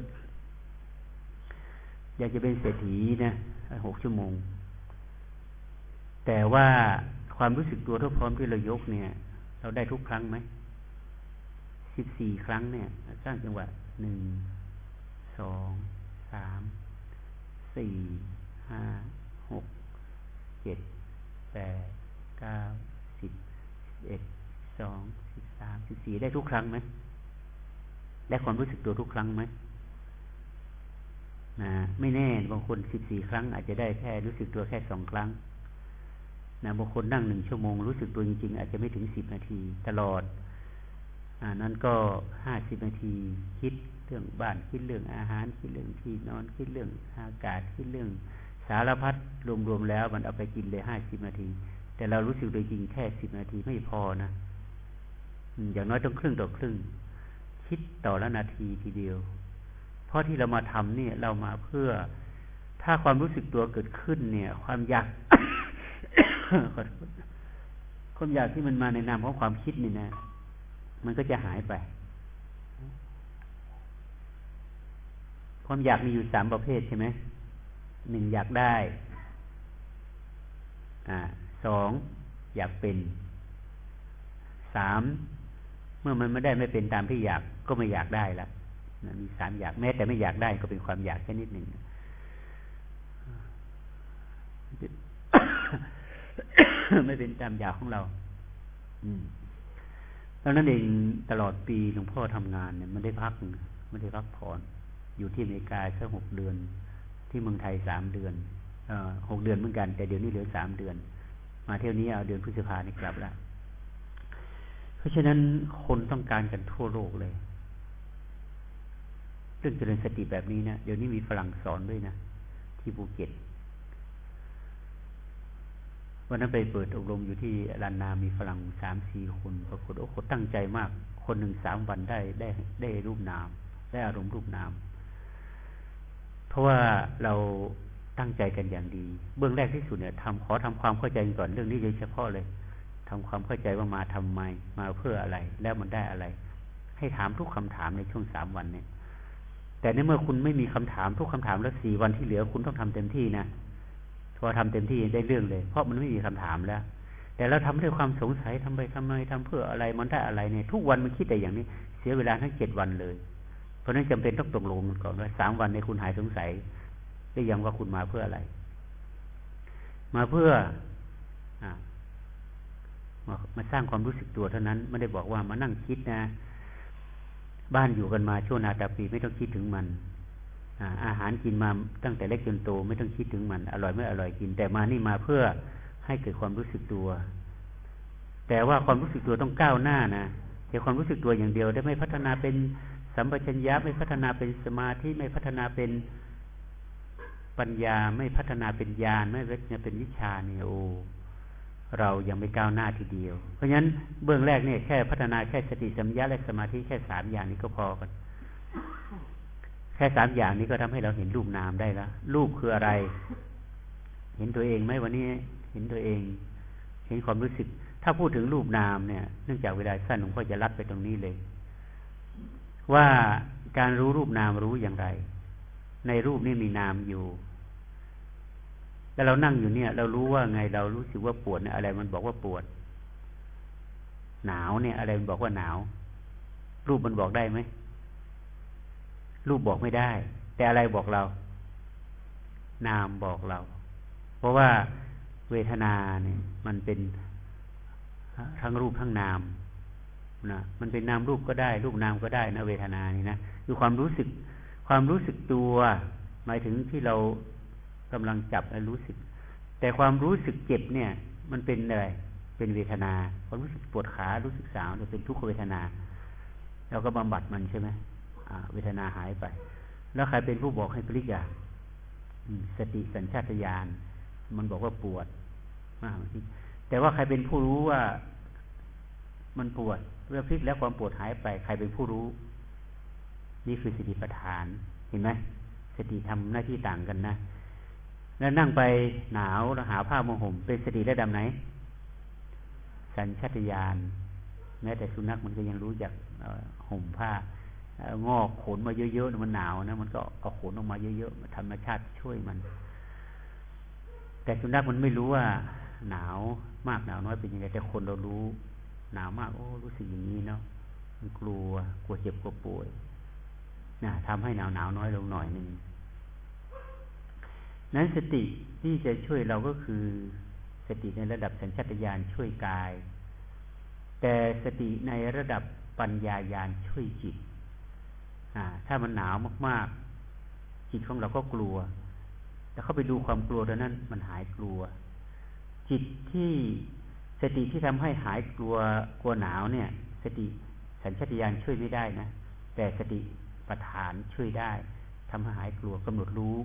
อยากจะเป็นเศรษฐีนะหกชั่วโมง แต่ว่าความรู้สึกตัวทุกพร้อมที่เรายกเนี่ย เราได้ทุกครั้งไหมสิบสี่ครั้งเนี่ย สร้างจังหวะหนึ่ง สอง สาม สี่ ห้า หก เจ็ด แปด เก้า สิบสิบเอ็ด สอง สิบสาม สิบสี่ได้ทุกครั้งไหม ได้ความรู้สึกตัวทุกครั้งไหมนะไม่แน่บางคนสิบสี่ครั้ง อาจจะได้แค่รู้สึกตัวแค่สองครั้งนะบางคนนั่งหนึ่งชั่วโมงรู้สึกตัวจริงๆ อาจจะไม่ถึงสิบนาทีตลอดอ่านั้นก็ห้าสิบนาทีคิด เรื่องบ้านคิดเรื่องอาหารคิดเรื่องที่นอนคิดเรื่องอากาศคิดเรื่องสารพัดรวมๆแล้ว มันเอาไปกินเลยห้าสิบนาที แต่เรารู้สึกโดยจริงแค่สิบนาทีไม่พอนะอย่างน้อยต้องครึ่งต่อครึ่ง คิดต่อละนาทีทีเดียว เพราะที่เรามาทำเนี่ย เรามาเพื่อถ้าความรู้สึกตัวเกิดขึ้นเนี่ย ความอยากความอยากที่มันมาในนามของความคิดนี่นะ มันก็จะหายไป ความอยากมีอยู่สามประเภทใช่ไหมหนึ่งอยากได้ อ่าสองอยากเป็นสามเมื่อมันไม่ได้ไม่เป็นตามที่อยากก็ไม่อยากได้ละนะมีสามอยากแม้แต่ไม่อยากได้ก็เป็นความอยากแค่นิดหนึ่งไม่เป็นตามอยากของเรา อืมดังนั้นเองตลอดปีหลวงพ่อทำงานเนี่ยไม่ได้พัก ไม่ได้พักผ่อน อยู่ที่อเมริกาแค่หกเดือน ที่เมืองไทยสามเดือนหกเดือนเหมือนกัน แต่เดี๋ยวนี้เหลือสามเดือน มาเที่ยวนี้เอาเดือนพฤษภานี่กลับล้วเพราะฉะนั้นคนต้องการกันทั่วโลกเลยเรื่องเจริญสติแบบนี้นะเดี๋ยวนี้มีฝรั่งสอนด้วยนะที่ภูเก็ตวันนั้นไปเปิดอบรมอยู่ที่ลานนามีฝรั่งสามสี่คนปรากฏโอ้คนตั้งใจมาก คนหนึ่งสามวันได้ได้ได้รูปนาม ได้อารมณ์รูปนาม เพราะว่าเราตั้งใจกันอย่างดี เบื้องแรกที่สุดเนี่ยทำขอทำความเข้าใจก่อนเรื่องนี้โดยเฉพาะเลยทำความเข้าใจว่ามาทำไม มาเพื่ออะไร แล้วมันได้อะไร ให้ถามทุกคำถามในช่วงสามวันเนี่ย แต่ในเมื่อคุณไม่มีคำถามทุกคำถามแล้วสี่วันที่เหลือคุณต้องทำเต็มที่นะพอทำเต็มที่ได้เรื่องเลย เพราะมันไม่มีคำถามแล้ว แต่เราทำด้วยความสงสัยทำไปทำไมทำเพื่ออะไรมันได้อะไรเนี่ย ทุกวันมันคิดแต่อย่างนี้ เสียเวลาทั้งเจ็ดวันเลย เพราะนั้นจำเป็นต้องตกลงก่อนว่าสามวันในคุณหายสงสัยได้ยังว่าคุณมาเพื่ออะไร มาเพื่ออมามาสร้างความรู้สึกตัวเท่านั้น ไม่ได้บอกว่ามานั่งคิดนะ บ้านอยู่กันมาช่วงนาตาปีไม่ต้องคิดถึงมันอาหารกินมาตั้งแต่เล็กจนโตไม่ต้องคิดถึงมัน อร่อยไม่อร่อยกิน แต่มานี่มาเพื่อให้เกิดความรู้สึกตัว แต่ว่าความรู้สึกตัวต้องก้าวหน้านะแต่ความรู้สึกตัวอย่างเดียวได้ไม่พัฒนาเป็น สัมปชัญญะไม่พัฒนาเป็นสมาธิไม่พัฒนาเป็นปัญญาไม่พัฒนาเป็นญาณไม่พัฒนาเป็นวิชาเนี่ยโอเรายังไม่ก้าวหน้าทีเดียว เพราะฉะนั้นเบื้องแรกเนี่ยแค่พัฒนาแค่สติสัมยาและสมาธิแค่สามอย่างนี้ก็พอกัน แค่สามอย่างนี้ก็ทำให้เราเห็นรูปนามได้แล้วรูปคืออะไร เห็นตัวเองไหมวันนี้ เห็นตัวเอง เห็นความรู้สึก ถ้าพูดถึงรูปนามเนี่ยเนื่องจากเวลาสั้นหลวงพ่อจะรัดไปตรงนี้เลย ว่าการรู้รูปนามรู้อย่างไร ในรูปนี่มีนามอยู่ แล้วเรานั่งอยู่เนี่ย เรารู้ว่าไงเรารู้สึกว่าปวดเนี่ยอะไรมันบอกว่าปวด หนาวเนี่ย อะไรมันบอกว่าหนาว รูปมันบอกได้ไหมรูปบอกไม่ได้ แต่อะไรบอกเรา นามบอกเรา เพราะว่าเวทนาเนี่ย มันเป็นทั้งรูปทั้งนาม นะมันเป็นนามรูปก็ได้ รูปนามก็ได้นะเวทนานี่นะคือความรู้สึก ความรู้สึกตัว หมายถึงที่เรากำลังจับและรู้สึก แต่ความรู้สึกเจ็บเนี่ย มันเป็นอะไรเป็นเวทนาความรู้สึกปวดขารู้สึกสาวเนี่ยเป็นทุกขเวทนาเราก็บำบัดมันใช่ไหมเวทนาหายไป แล้วใครเป็นผู้บอกให้ปริยาสติสัญชาตญาณมันบอกว่าปวดมากแต่ว่าใครเป็นผู้รู้ว่ามันปวด เมื่อพลิกแล้วความปวดหายไปใครเป็นผู้รู้ นี่คือสติปัฏฐาน เห็นไหมสติทำหน้าที่ต่างกันนะแล้วนั่งไปหนาวแล้วหาผ้ามาห่มเป็นสติระดับไหน สัญชาตญาณแม้แต่สุนัขมันก็ยังรู้จักห่มผ้างอกขนมาเยอะๆมันหนาวนะมันก็เอาขนออกมาเยอะๆธรรมชาติช่วยมัน แต่สุนัขมันไม่รู้ว่าหนาวมากหนาวน้อยเป็นยังไงแต่คนเรารู้ หนาวมาก โอ้รู้สึกอย่างนี้เนาะมันกลัวกลัวเจ็บกลัวป่วยนะทำให้หนาวหนาวน้อยลงหน่อยหนึ่งนั้นสติที่จะช่วยเราก็คือสติในระดับสัญชาตญาณช่วยกาย แต่สติในระดับปัญญายาณช่วยจิตถ้ามันหนาวมากๆ จิตของเราก็กลัวแต่เข้าไปดูความกลัวตอนนั้นมันหายกลัว จิตที่ สติที่ทำให้หายกลัวกลัวหนาวเนี่ย สติสัญชาตญาณช่วยไม่ได้นะ แต่สติปัฏฐานช่วยได้ทำให้หายกลัวกำหนดรู้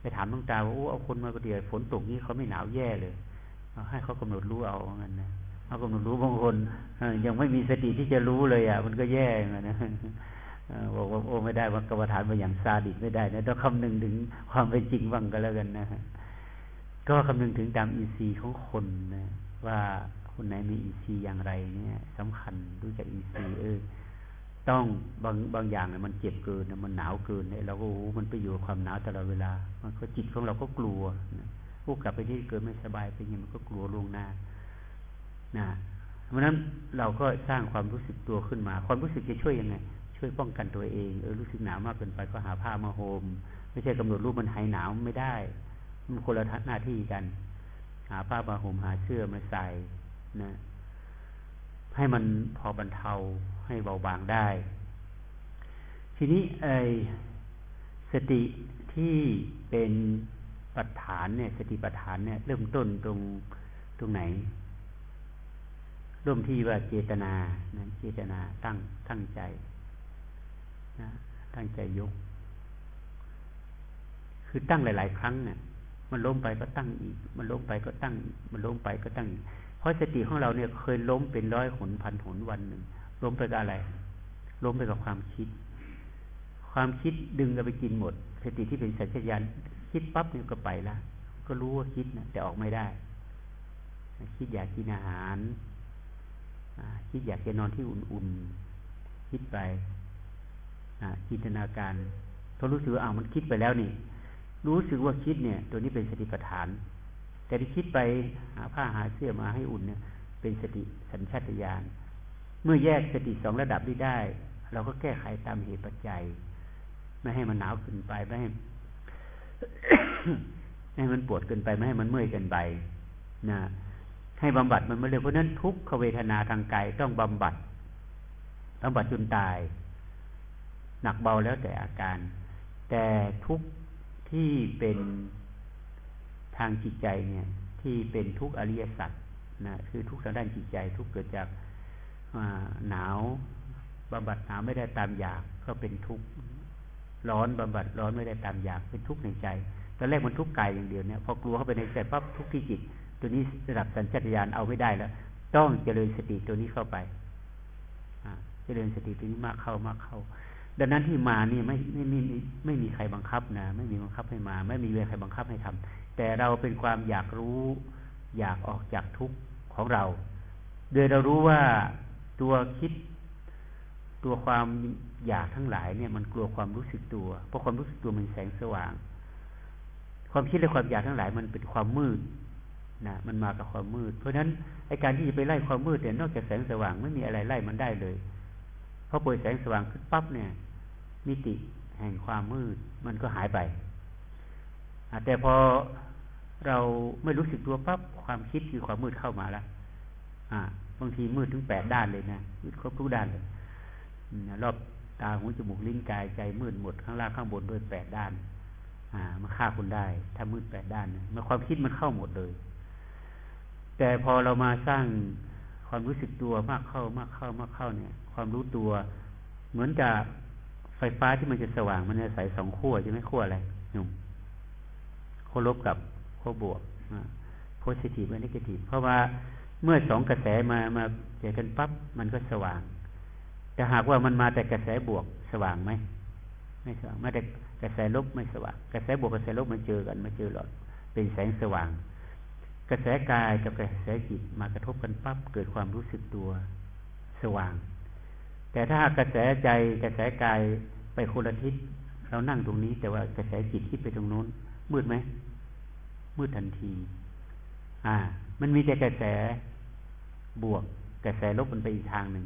ไปถามน้องตาว่าโอ้เอาคนมาเดียวฝนตกนี้เขาไม่หนาวแย่เลยเอาให้เขากำหนดรู้เอาเงินนะเขากำหนดรู้บางคนยังไม่มีสติที่จะรู้เลยอะ มันก็แย่เงี้ยนะบอกว่าโอ้ไม่ได้ว่ากรรมฐานมาอย่างซาดิสไม่ได้นะต้องคำนึงถึงความเป็นจริงบ้างก็แล้วกันนะฮะก็คำนึงถึงตามอินทรีย์ของคนนะ ว่าคนไหนมีอินทรีย์อย่างไรเนี่ยสำคัญรู้จักอินทรีย์เออต้องบางบางอย่างเนี่ยมันเจ็บเกินมันหนาวเกินเนี่ยเราก็โอ้มันไปอยู่ความหนาวตลอดเวลา มันก็จิตของเราก็กลัวนะผู้กลับไปที่เกิดไม่สบายไปยังมันก็กลัวล่วงหน้านะเพราะนั้นเราก็สร้างความรู้สึกตัวขึ้นมา ความรู้สึกจะช่วยยังไง ช่วยป้องกันตัวเองเออรู้สึกหนาวมากเกินไปก็หาผ้ามาโฮมไม่ใช่กำหนดรูปมันหายหนาวไม่ได้ มันคนละหน้าที่กันาผ้ามาโฮมหาเสื้อมาใส่นะ ให้มันพอบรรเทาให้เบาบางได้ ทีนี้ไอสติที่เป็นปัฏฐานเนี่ย สติปัฏฐานเนี่ย เริ่มต้นตรงตรงไหนร่วมที่ว่าเจตนานะเจตนาตั้งตั้งใจนะตั้งใจยก คือตั้งหลาย ๆ ครั้งเนี่ย มันล้มไปก็ตั้งอีก มันล้มไปก็ตั้งมันล้มไปก็ตั้งเพราะสติของเราเนี่ยเคยล้มเป็นร้อยหนพันหนวันหนึ่ง ล้มไปกับอะไร ล้มไปกับความคิด ความคิดดึงเราไปกินหมด สติที่เป็นสัญชาตญาณคิดปั๊บเนี่ยก็ไปละ ก็รู้ว่าคิดนะแต่ออกไม่ได้ คิดอยากกินอาหารคิดอยากจะนอนที่อุ่นๆ คิดไปจินตนาการพอรู้สึกว่าอ้าวมันคิดไปแล้วนี่ รู้สึกว่าคิดเนี่ย ตัวนี้เป็นสติปัฏฐาน แต่ที่คิดไปหาผ้าหาเสื้อมาให้อุ่นเนี่ย เป็นสติสัญชาตญาณเมื่อแยกสติสองระดับนี้ได้ เราก็แก้ไขตามเหตุปัจจัย ไม่ให้มันหนาวเกินไปไม่ให้ไม่ให้มันปวดเกินไปไม่ให้มันเมื่อยเกินไปนะให้บำบัดมันม่เลยเพราะนั้นทุกขเวทนาทางกายต้องบำบัดบำบัดจนตาย หนักเบาแล้วแต่อาการ แต่ทุก ที่เป็นทางจิตใจเนี่ย ที่เป็นทุกอริยสัจนะคือทุกทางด้านจิตใจ ทุกเกิดจากหนาวบำบัดหนาวไม่ได้ตามอยากก็เป็นทุกข์ร้อนบำบัดร้อนไม่ได้ตามอยากเป็นทุกข์ในใจตอนแรกมันทุกข์กายอย่างเดียวเนี่ยพอกลัวเข้าไปในใจปั๊บทุกข์ที่จิต ตัวนี้ระดับสัญชาตญาณเอาไม่ได้แล้ว ต้องเจริญสติตัวนี้เข้าไปเจริญสติตัวนี้มากเข้ามากเข้า ดังนั้นที่มาเนี่ยไม่ไม่ไม่ไม่มีใครบังคับนะ ไม่มีบังคับให้มา ไม่มีใครบังคับให้ทำแต่เราเป็นความอยากรู้ อยากออกจากทุกข์ของเรา โดยเรารู้ว่าตัวคิด ตัวความอยากทั้งหลายเนี่ย มันกลัวความรู้สึกตัว เพราะความรู้สึกตัวมันแสงสว่างคความคิดและความอยากทั้งหลาย มันเป็นความมืดนะมันมากับความมืด เพราะฉะนั้นไอการที่จะไปไล่ความมืดเนี่ยนอกจากแสงสว่างไม่มีอะไรไล่มันได้เลย พอเปิดแสงสว่างขึ้นปั๊บเนี่ย มิติแห่งความมืดมันก็หายไป แต่พอเราไม่รู้สึกตัวปั๊บความคิดคือความมืดเข้ามาแล้วบางทีมืดถึงแปดด้านเลยนะมืดครบทุกด้านเลยรอบตาหูจมูกลิ้นกายใจมืดหมดข้างล่างข้างบนด้วยแปดด้าน อ่ามาฆ่าคุณได้ ถ้ามืดแปดด้านเมื่อความคิดมันเข้าหมดเลย แต่พอเรามาสร้าง ความรู้สึกตัวมากเข้ามากเข้ามากเข้าเนี่ย ความรู้ตัว เหมือนกับไฟฟ้าที่มันจะสว่างมันจะใส่สองขั้วใช่ไหมขั้วอะไรหนุ่มขั้วลบกับขั้วบวกโพสิทีฟและนิเกทีฟเพราะว่าเมื่อสองกระแสมามาเจอกันปั๊บมันก็สว่าง แต่หากว่ามันมาแต่กระแสบวกสว่างไหมไม่สว่างมาแต่กระแสลบไม่สว่าง กระแสบวกกระแสลบมาเจอกันมาเจอหลอดเป็นแสงสว่าง กระแสกายกับกระแสจิตมากระทบกันปั๊บเกิดความรู้สึกตัวสว่าง แต่ถ้ากระแสใจกระแสกายไปคนละทิศเรานั่งตรงนี้ แต่ว่ากระแสจิตคิดไปตรงโน้น มืดไหมมืดทันที อ่า มันมีแต่กระแสบวก กระแสลบมันไปอีกทางหนึ่ง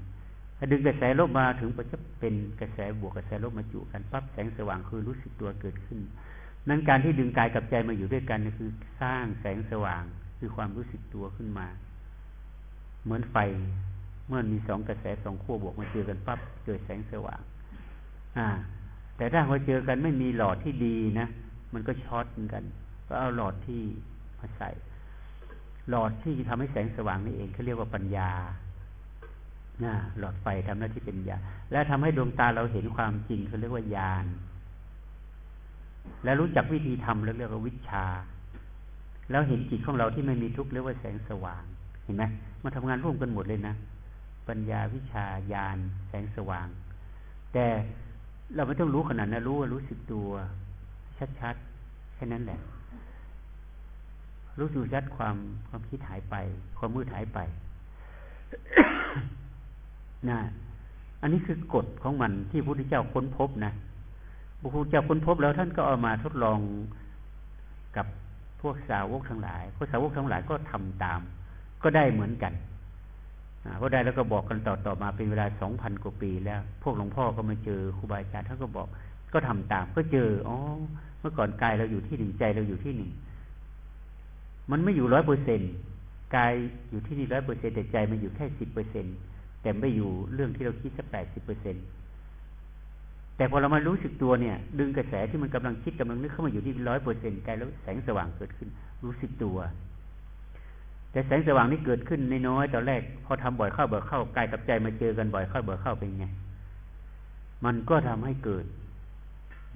ถ้าดึงกระแสลบมาถึงจะเป็นกระแสบวกกระแสลบมาจุกันปั๊บแสงสว่างคือรู้สึกตัวเกิดขึ้น นั้นการที่ดึงกายกับใจมาอยู่ด้วยกันนี่คือสร้างแสงสว่าง คือความรู้สึกตัวขึ้นมา เหมือนไฟ เมื่อมีสองกระแสสองขั้วบวกมาเจอกันปั๊บเกิดแสงสว่าง อ่า แต่ถ้าพอเจอกันไม่มีหลอดที่ดีนะมันก็ช็อตเหมือนกัน ก็เอาหลอดที่มาใส่ หลอดที่ทำให้แสงสว่างนี่เองเขาเรียกว่าปัญญาหลอดไฟทำหน้าที่เป็นญาและทำให้ดวงตาเราเห็นความจริงเขาเรียกว่าญาณและรู้จักวิธีทำเรียกว่าวิชา แล้วเห็นจิตของเราที่ไม่มีทุกข์เรียกว่าแสงสว่าง เห็นไหมมันทำงานร่วมกันหมดเลยนะ ปัญญาวิชาญาณแสงสว่าง แต่เราไม่ต้องรู้ขนาดนั้นรู้ว่ารู้สึกตัว ชัดๆแค่นั้นแหละ รู้สึกชัดความความคิดหายไป ความมืดหายไปนะอันนี้คือกฎของมันที่พระพุทธเจ้าค้นพบนะพระพุทธเจ้าค้นพบแล้วท่านก็เอามาทดลองกับ พวกสาวกทั้งหลาย พวกสาวกทั้งหลายก็ทำตาม ก็ได้เหมือนกันพอได้แล้วก็บอกกันต่อต่อมาเป็นเวลาสองพันกว่าปี แล้ว พวกหลวงพ่อก็มาเจอครูบาอาจารย์ท่านก็บอก ก็ทำตาม ก็เจออ๋อเมื่อก่อนกายเราอยู่ที่หนึ่งใจเราอยู่ที่หนึ่งมันไม่อยู่ร้อยเปอร์เซ็นกายอยู่ที่นี่ร้อยเปอร์เซ็นแต่ใจมันอยู่แค่สิบเปอร์เซ็นต์แต่ไม่อยู่เรื่องที่เราคิดสักแปดสิบเปอร์เซ็น แต่พอเรามารู้สึกตัวเนี่ย ดึงกระแสที่มันกำลังคิดกำลังนึกเข้ามาอยู่ที่ร้อยเปอร์เซ็นต์กายแล้วแสงสว่างเกิดขึ้น รู้สึกตัว แต่แสงสว่างนี้เกิดขึ้นในน้อยตอนแรก พอทำบ่อยเข้าบ่อยเข้ากายกับใจมาเจอกันบ่อยเข้าบ่อยเข้าเป็นไงมันก็ทำให้เกิด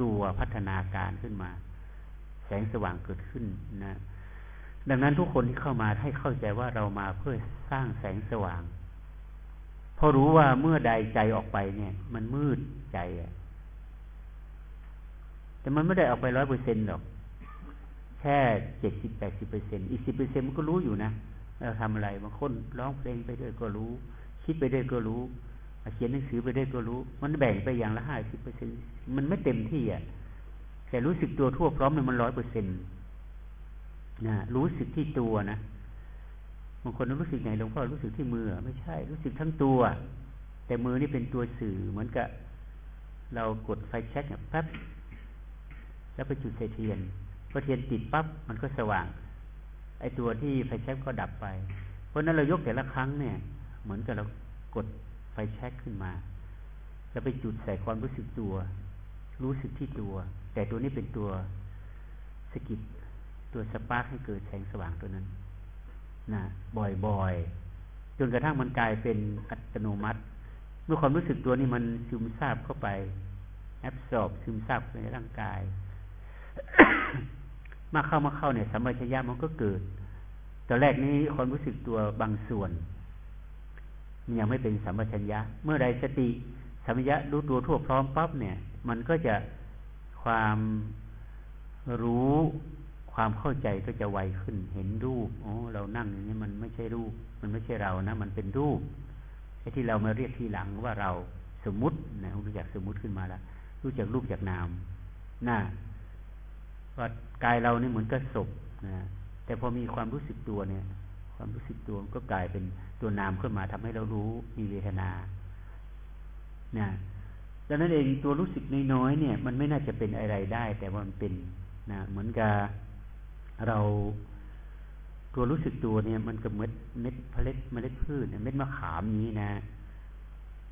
ตัวพัฒนาการขึ้นมา แสงสว่างเกิดขึ้นนะ ดังนั้นทุกคนที่เข้ามาให้เข้าใจว่าเรามาเพื่อสร้างแสงสว่างพอรู้ว่าเมื่อใดใจออกไปเนี่ย มันมืดใจอะ แต่มันไม่ได้ออกไปร้อยเปอร์เซ็นต์หรอก แค่เจ็ดสิบแปดสิบเปอร์เซ็นอีกสิบเปอร์เซ็นมันก็รู้อยู่นะเราทำอะไรบางคนร้องเพลงไปด้วยก็รู้ คิดไปด้วยก็รู้เขียนหนังสือไปด้วยก็รู้ มันแบ่งไปอย่างละห้าสิบเปอร์เซ็นมันไม่เต็มที่อะแต่รู้สึกตัวทั่วพร้อมมันร้อยเปอร์เซ็นต์นะรู้สึกที่ตัวนะบางคนรู้สึกไงหลวงพ่อรู้สึกที่มือไม่ใช่ รู้สึกทั้งตัว แต่มือนี่เป็นตัวสื่อเหมือนกับ เรากดไฟแช็กเนี่ยปั๊บ แล้วไปจุดใส่เทียนพอเทียนติดปั๊บมันก็สว่าง ไอตัวที่ไฟแช็กก็ดับไป เพราะนั้นเรายกแต่ละครั้งเนี่ย เหมือนกับเรากดไฟแช็กขึ้นมาแล้วไปจุดใส่ความรู้สึกตัว รู้สึกที่ตัว แต่ตัวนี้เป็นตัวสกิดตัวสปาร์กให้เกิดแสงสว่างตัวนั้นนะบ่อยๆ จนกระทั่งมันกลายเป็นอัตโนมัติ เมื่อความรู้สึกตัวนี้มันซึมซาบเข้าไปแอบสอบซึมซาบในร่างกาย มาเข้ามาเข้าเนี่ยสัมปชัญญะมันก็เกิดตอนแรกนี้ความรู้สึกตัวบางส่วนมันยังไม่เป็นสัมปชัญญะ เมื่อใดสติสัมปชัญญะรู้ตัวทั่วพร้อมปั๊บเนี่ย มันก็จะความรู้ความเข้าใจก็จะไวขึ้น เห็นรูปอ๋อเรานั่งอย่างนี้มันไม่ใช่รูป มันไม่ใช่เรานะ มันเป็นรูปไอ้ที่เรามาเรียกทีหลังว่าเราสมมุตินะรู้จักสมมุติขึ้นมาแล้วรู้จักรูปจากนามน่ะ ว่ากายเราเนี่ยเหมือนกับศพนะแต่พอมีความรู้สึกตัวเนี่ย ความรู้สึกตัวก็กลายเป็นตัวนามขึ้นมาทำให้เรารู้มีเวทนานะดังนั้นเองตัวรู้สึกน้อยๆเนี่ย มันไม่น่าจะเป็นอะไรได้ แต่ว่ามันเป็นนะเหมือนกับเราตัวรู้สึกตัวเนี่ย มันก็เม็ดเม็ดเมล็ดเมล็ดพืชเม็ดมะขามนี้นะ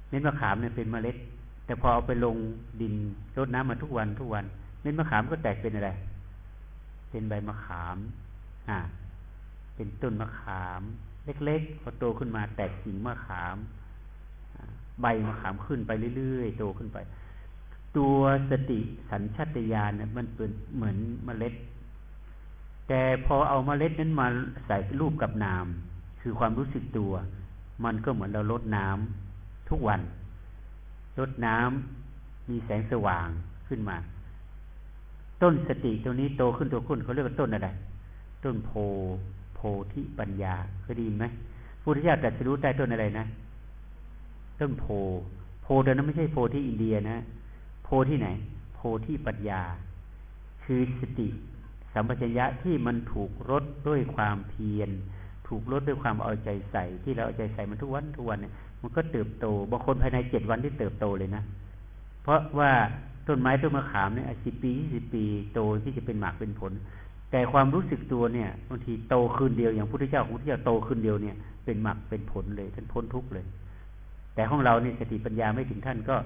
เม็ดมะขามเนี่ยเป็นเมล็ด แต่พอเอาไปลงดินรดน้ำมาทุกวันทุกวัน เม็ดมะขามก็แตกเป็นอะไร เป็นใบมะขาม อ่า เป็นต้นมะขาม เล็กๆพอโตขึ้นมาแตกกิ่งมะขาม ใบมะขามขึ้นไปเรื่อยๆโตขึ้นไป ตัวสติสัญชาตญาณเนี่ยมันเป็นเหมือนเมล็ด แต่พอเอาเมล็ดนั้นมาใส่รูปกับนาม คือความรู้สึกตัว มันก็เหมือนเราลดน้ำทุกวันลดน้ำมีแสงสว่างขึ้นมา ต้นสติตัวนี้โตขึ้นตัวขึ้นเขาเรียกว่าต้นอะไร ต้นโพโพธิปัญญาเคยได้ยินไหมพุทธิยถาตรัสรู้ใต้ต้นอะไรนะ ต้นโพ โพเดินนั้นไม่ใช่โพที่อินเดียนะ โพที่ไหน โพที่ปัญญา คือสติสัมปชัญญะที่มันถูกรดด้วยความเพียร ถูกรดด้วยความเอาใจใส่ ที่เราเอาใจใส่มันทุกวันทุกวันเนี่ยมันก็เติบโต บางคนภายในเจ็ดวันที่เติบโตเลยนะ เพราะว่า ต้นไม้ต้นมะขามเนี่ยสิบปียี่สิบปีโตที่จะเป็นหมากเป็นผล แต่ความรู้สึกตัวเนี่ยบางทีโตคืนเดียวอย่างพุทธเจ้าของพุทธเจ้าโตคืนเดียวเนี่ยเป็นหมากเป็นผลเลย ท่านพ้นทุกข์เลย แต่ของเราเนี่ยสติปัญญาไม่ถึงท่านก็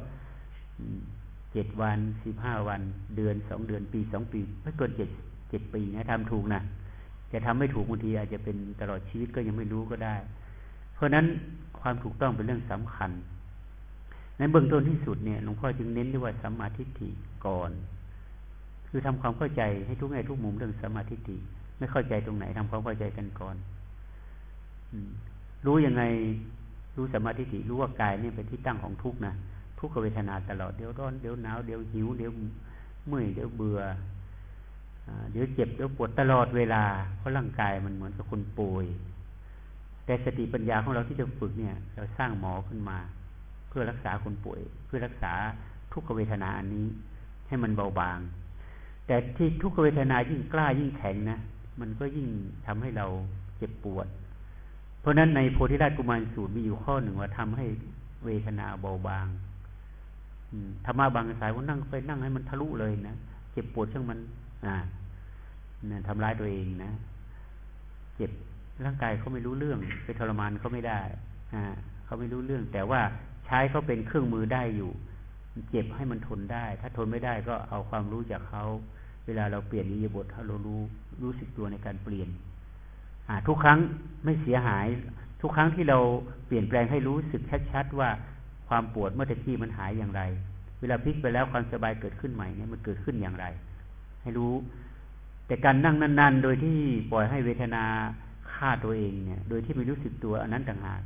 เจ็ดวันสิบห้าวัน เดือนสองเดือนปีสองปีไม่เกินเจ็ดเจ็ดปีนะทำถูกนะจะทำไม่ถูกบางทีอาจจะเป็นตลอดชีวิตก็ยังไม่รู้ก็ได้ เพราะนั้นความถูกต้องเป็นเรื่องสำคัญ ในเบื้องต้นที่สุดเนี่ยหลวงพ่อจึงเน้นด้วยว่าสัมมาทิฏฐิก่อน คือทำความเข้าใจให้ทุกแง่ทุกมุมเรื่องสัมมาทิฏฐิไม่เข้าใจตรงไหนทำความเข้าใจกันก่อนรู้ยังไงรู้สมาธิิรู้ว่ากายเนี่ยเป็นที่ตั้งของทุกข์นะทุกขเวทนาตลอดเดี๋ยวร้อนเดี๋ยวหนาวเดี๋ยวหิวเดี๋ยวเมื่อยเดี๋ยวเบื่อเดี๋ยวเจ็บเดี๋ยวปวดตลอดเวลา เพราะร่างกายมันเหมือนกับคนป่วย แต่สติปัญญาของเราที่จะฝึกเนี่ย เราสร้างหมอขึ้นมา พื่อรักษาคนป่วย เพื่อรักษาทุกขเวทนาอันนี้ ให้มันเบาบาง แต่ที่ทุกขเวทนายิ่งกล้ายิ่งแข็งนะมันก็ยิ่งทำให้เราเจ็บปวด เพราะนั้นในโพธิราชกุมารสูตรมีอยู่ข้อหนึ่งว่าทำให้เวทนาเบาบางธรรมะบางสายว่านั่งไปนั่งให้มันทะลุเลยนะเจ็บปวดช่างมัน อ่านะทำร้ายตัวเองนะเจ็บร่างกายเขาไม่รู้เรื่องไปทรมานเขาไม่ได้อ่าเขาไม่รู้เรื่อง แต่ว่า ช้เขาเป็นเครื่องมือได้อยู่ เจ็บให้มันทนได้ ถ้าทนไม่ได้ก็เอาความรู้จากเขา เวลาเราเปลี่ยนนิยบทถ้เรารู้รู้สึกตัวในการเปลี่ยนทุกครั้งไม่เสียหาย ทุกครั้งที่เราเปลี่ยนแปลงให้รู้สึกชัดๆว่าความปวดเมื่อตะกี้มันหายอย่างไร เวลาพลิกไปแล้วความสบายเกิดขึ้นใหม่เนี่ยมันเกิดขึ้นอย่างไร ให้รู้ แต่การนั่งนานๆ โดยที่ปล่อยให้เวทนาฆ่าตัวเองเนี่ย โดยที่ไม่รู้สึกตัวอันนั้นต่างหาก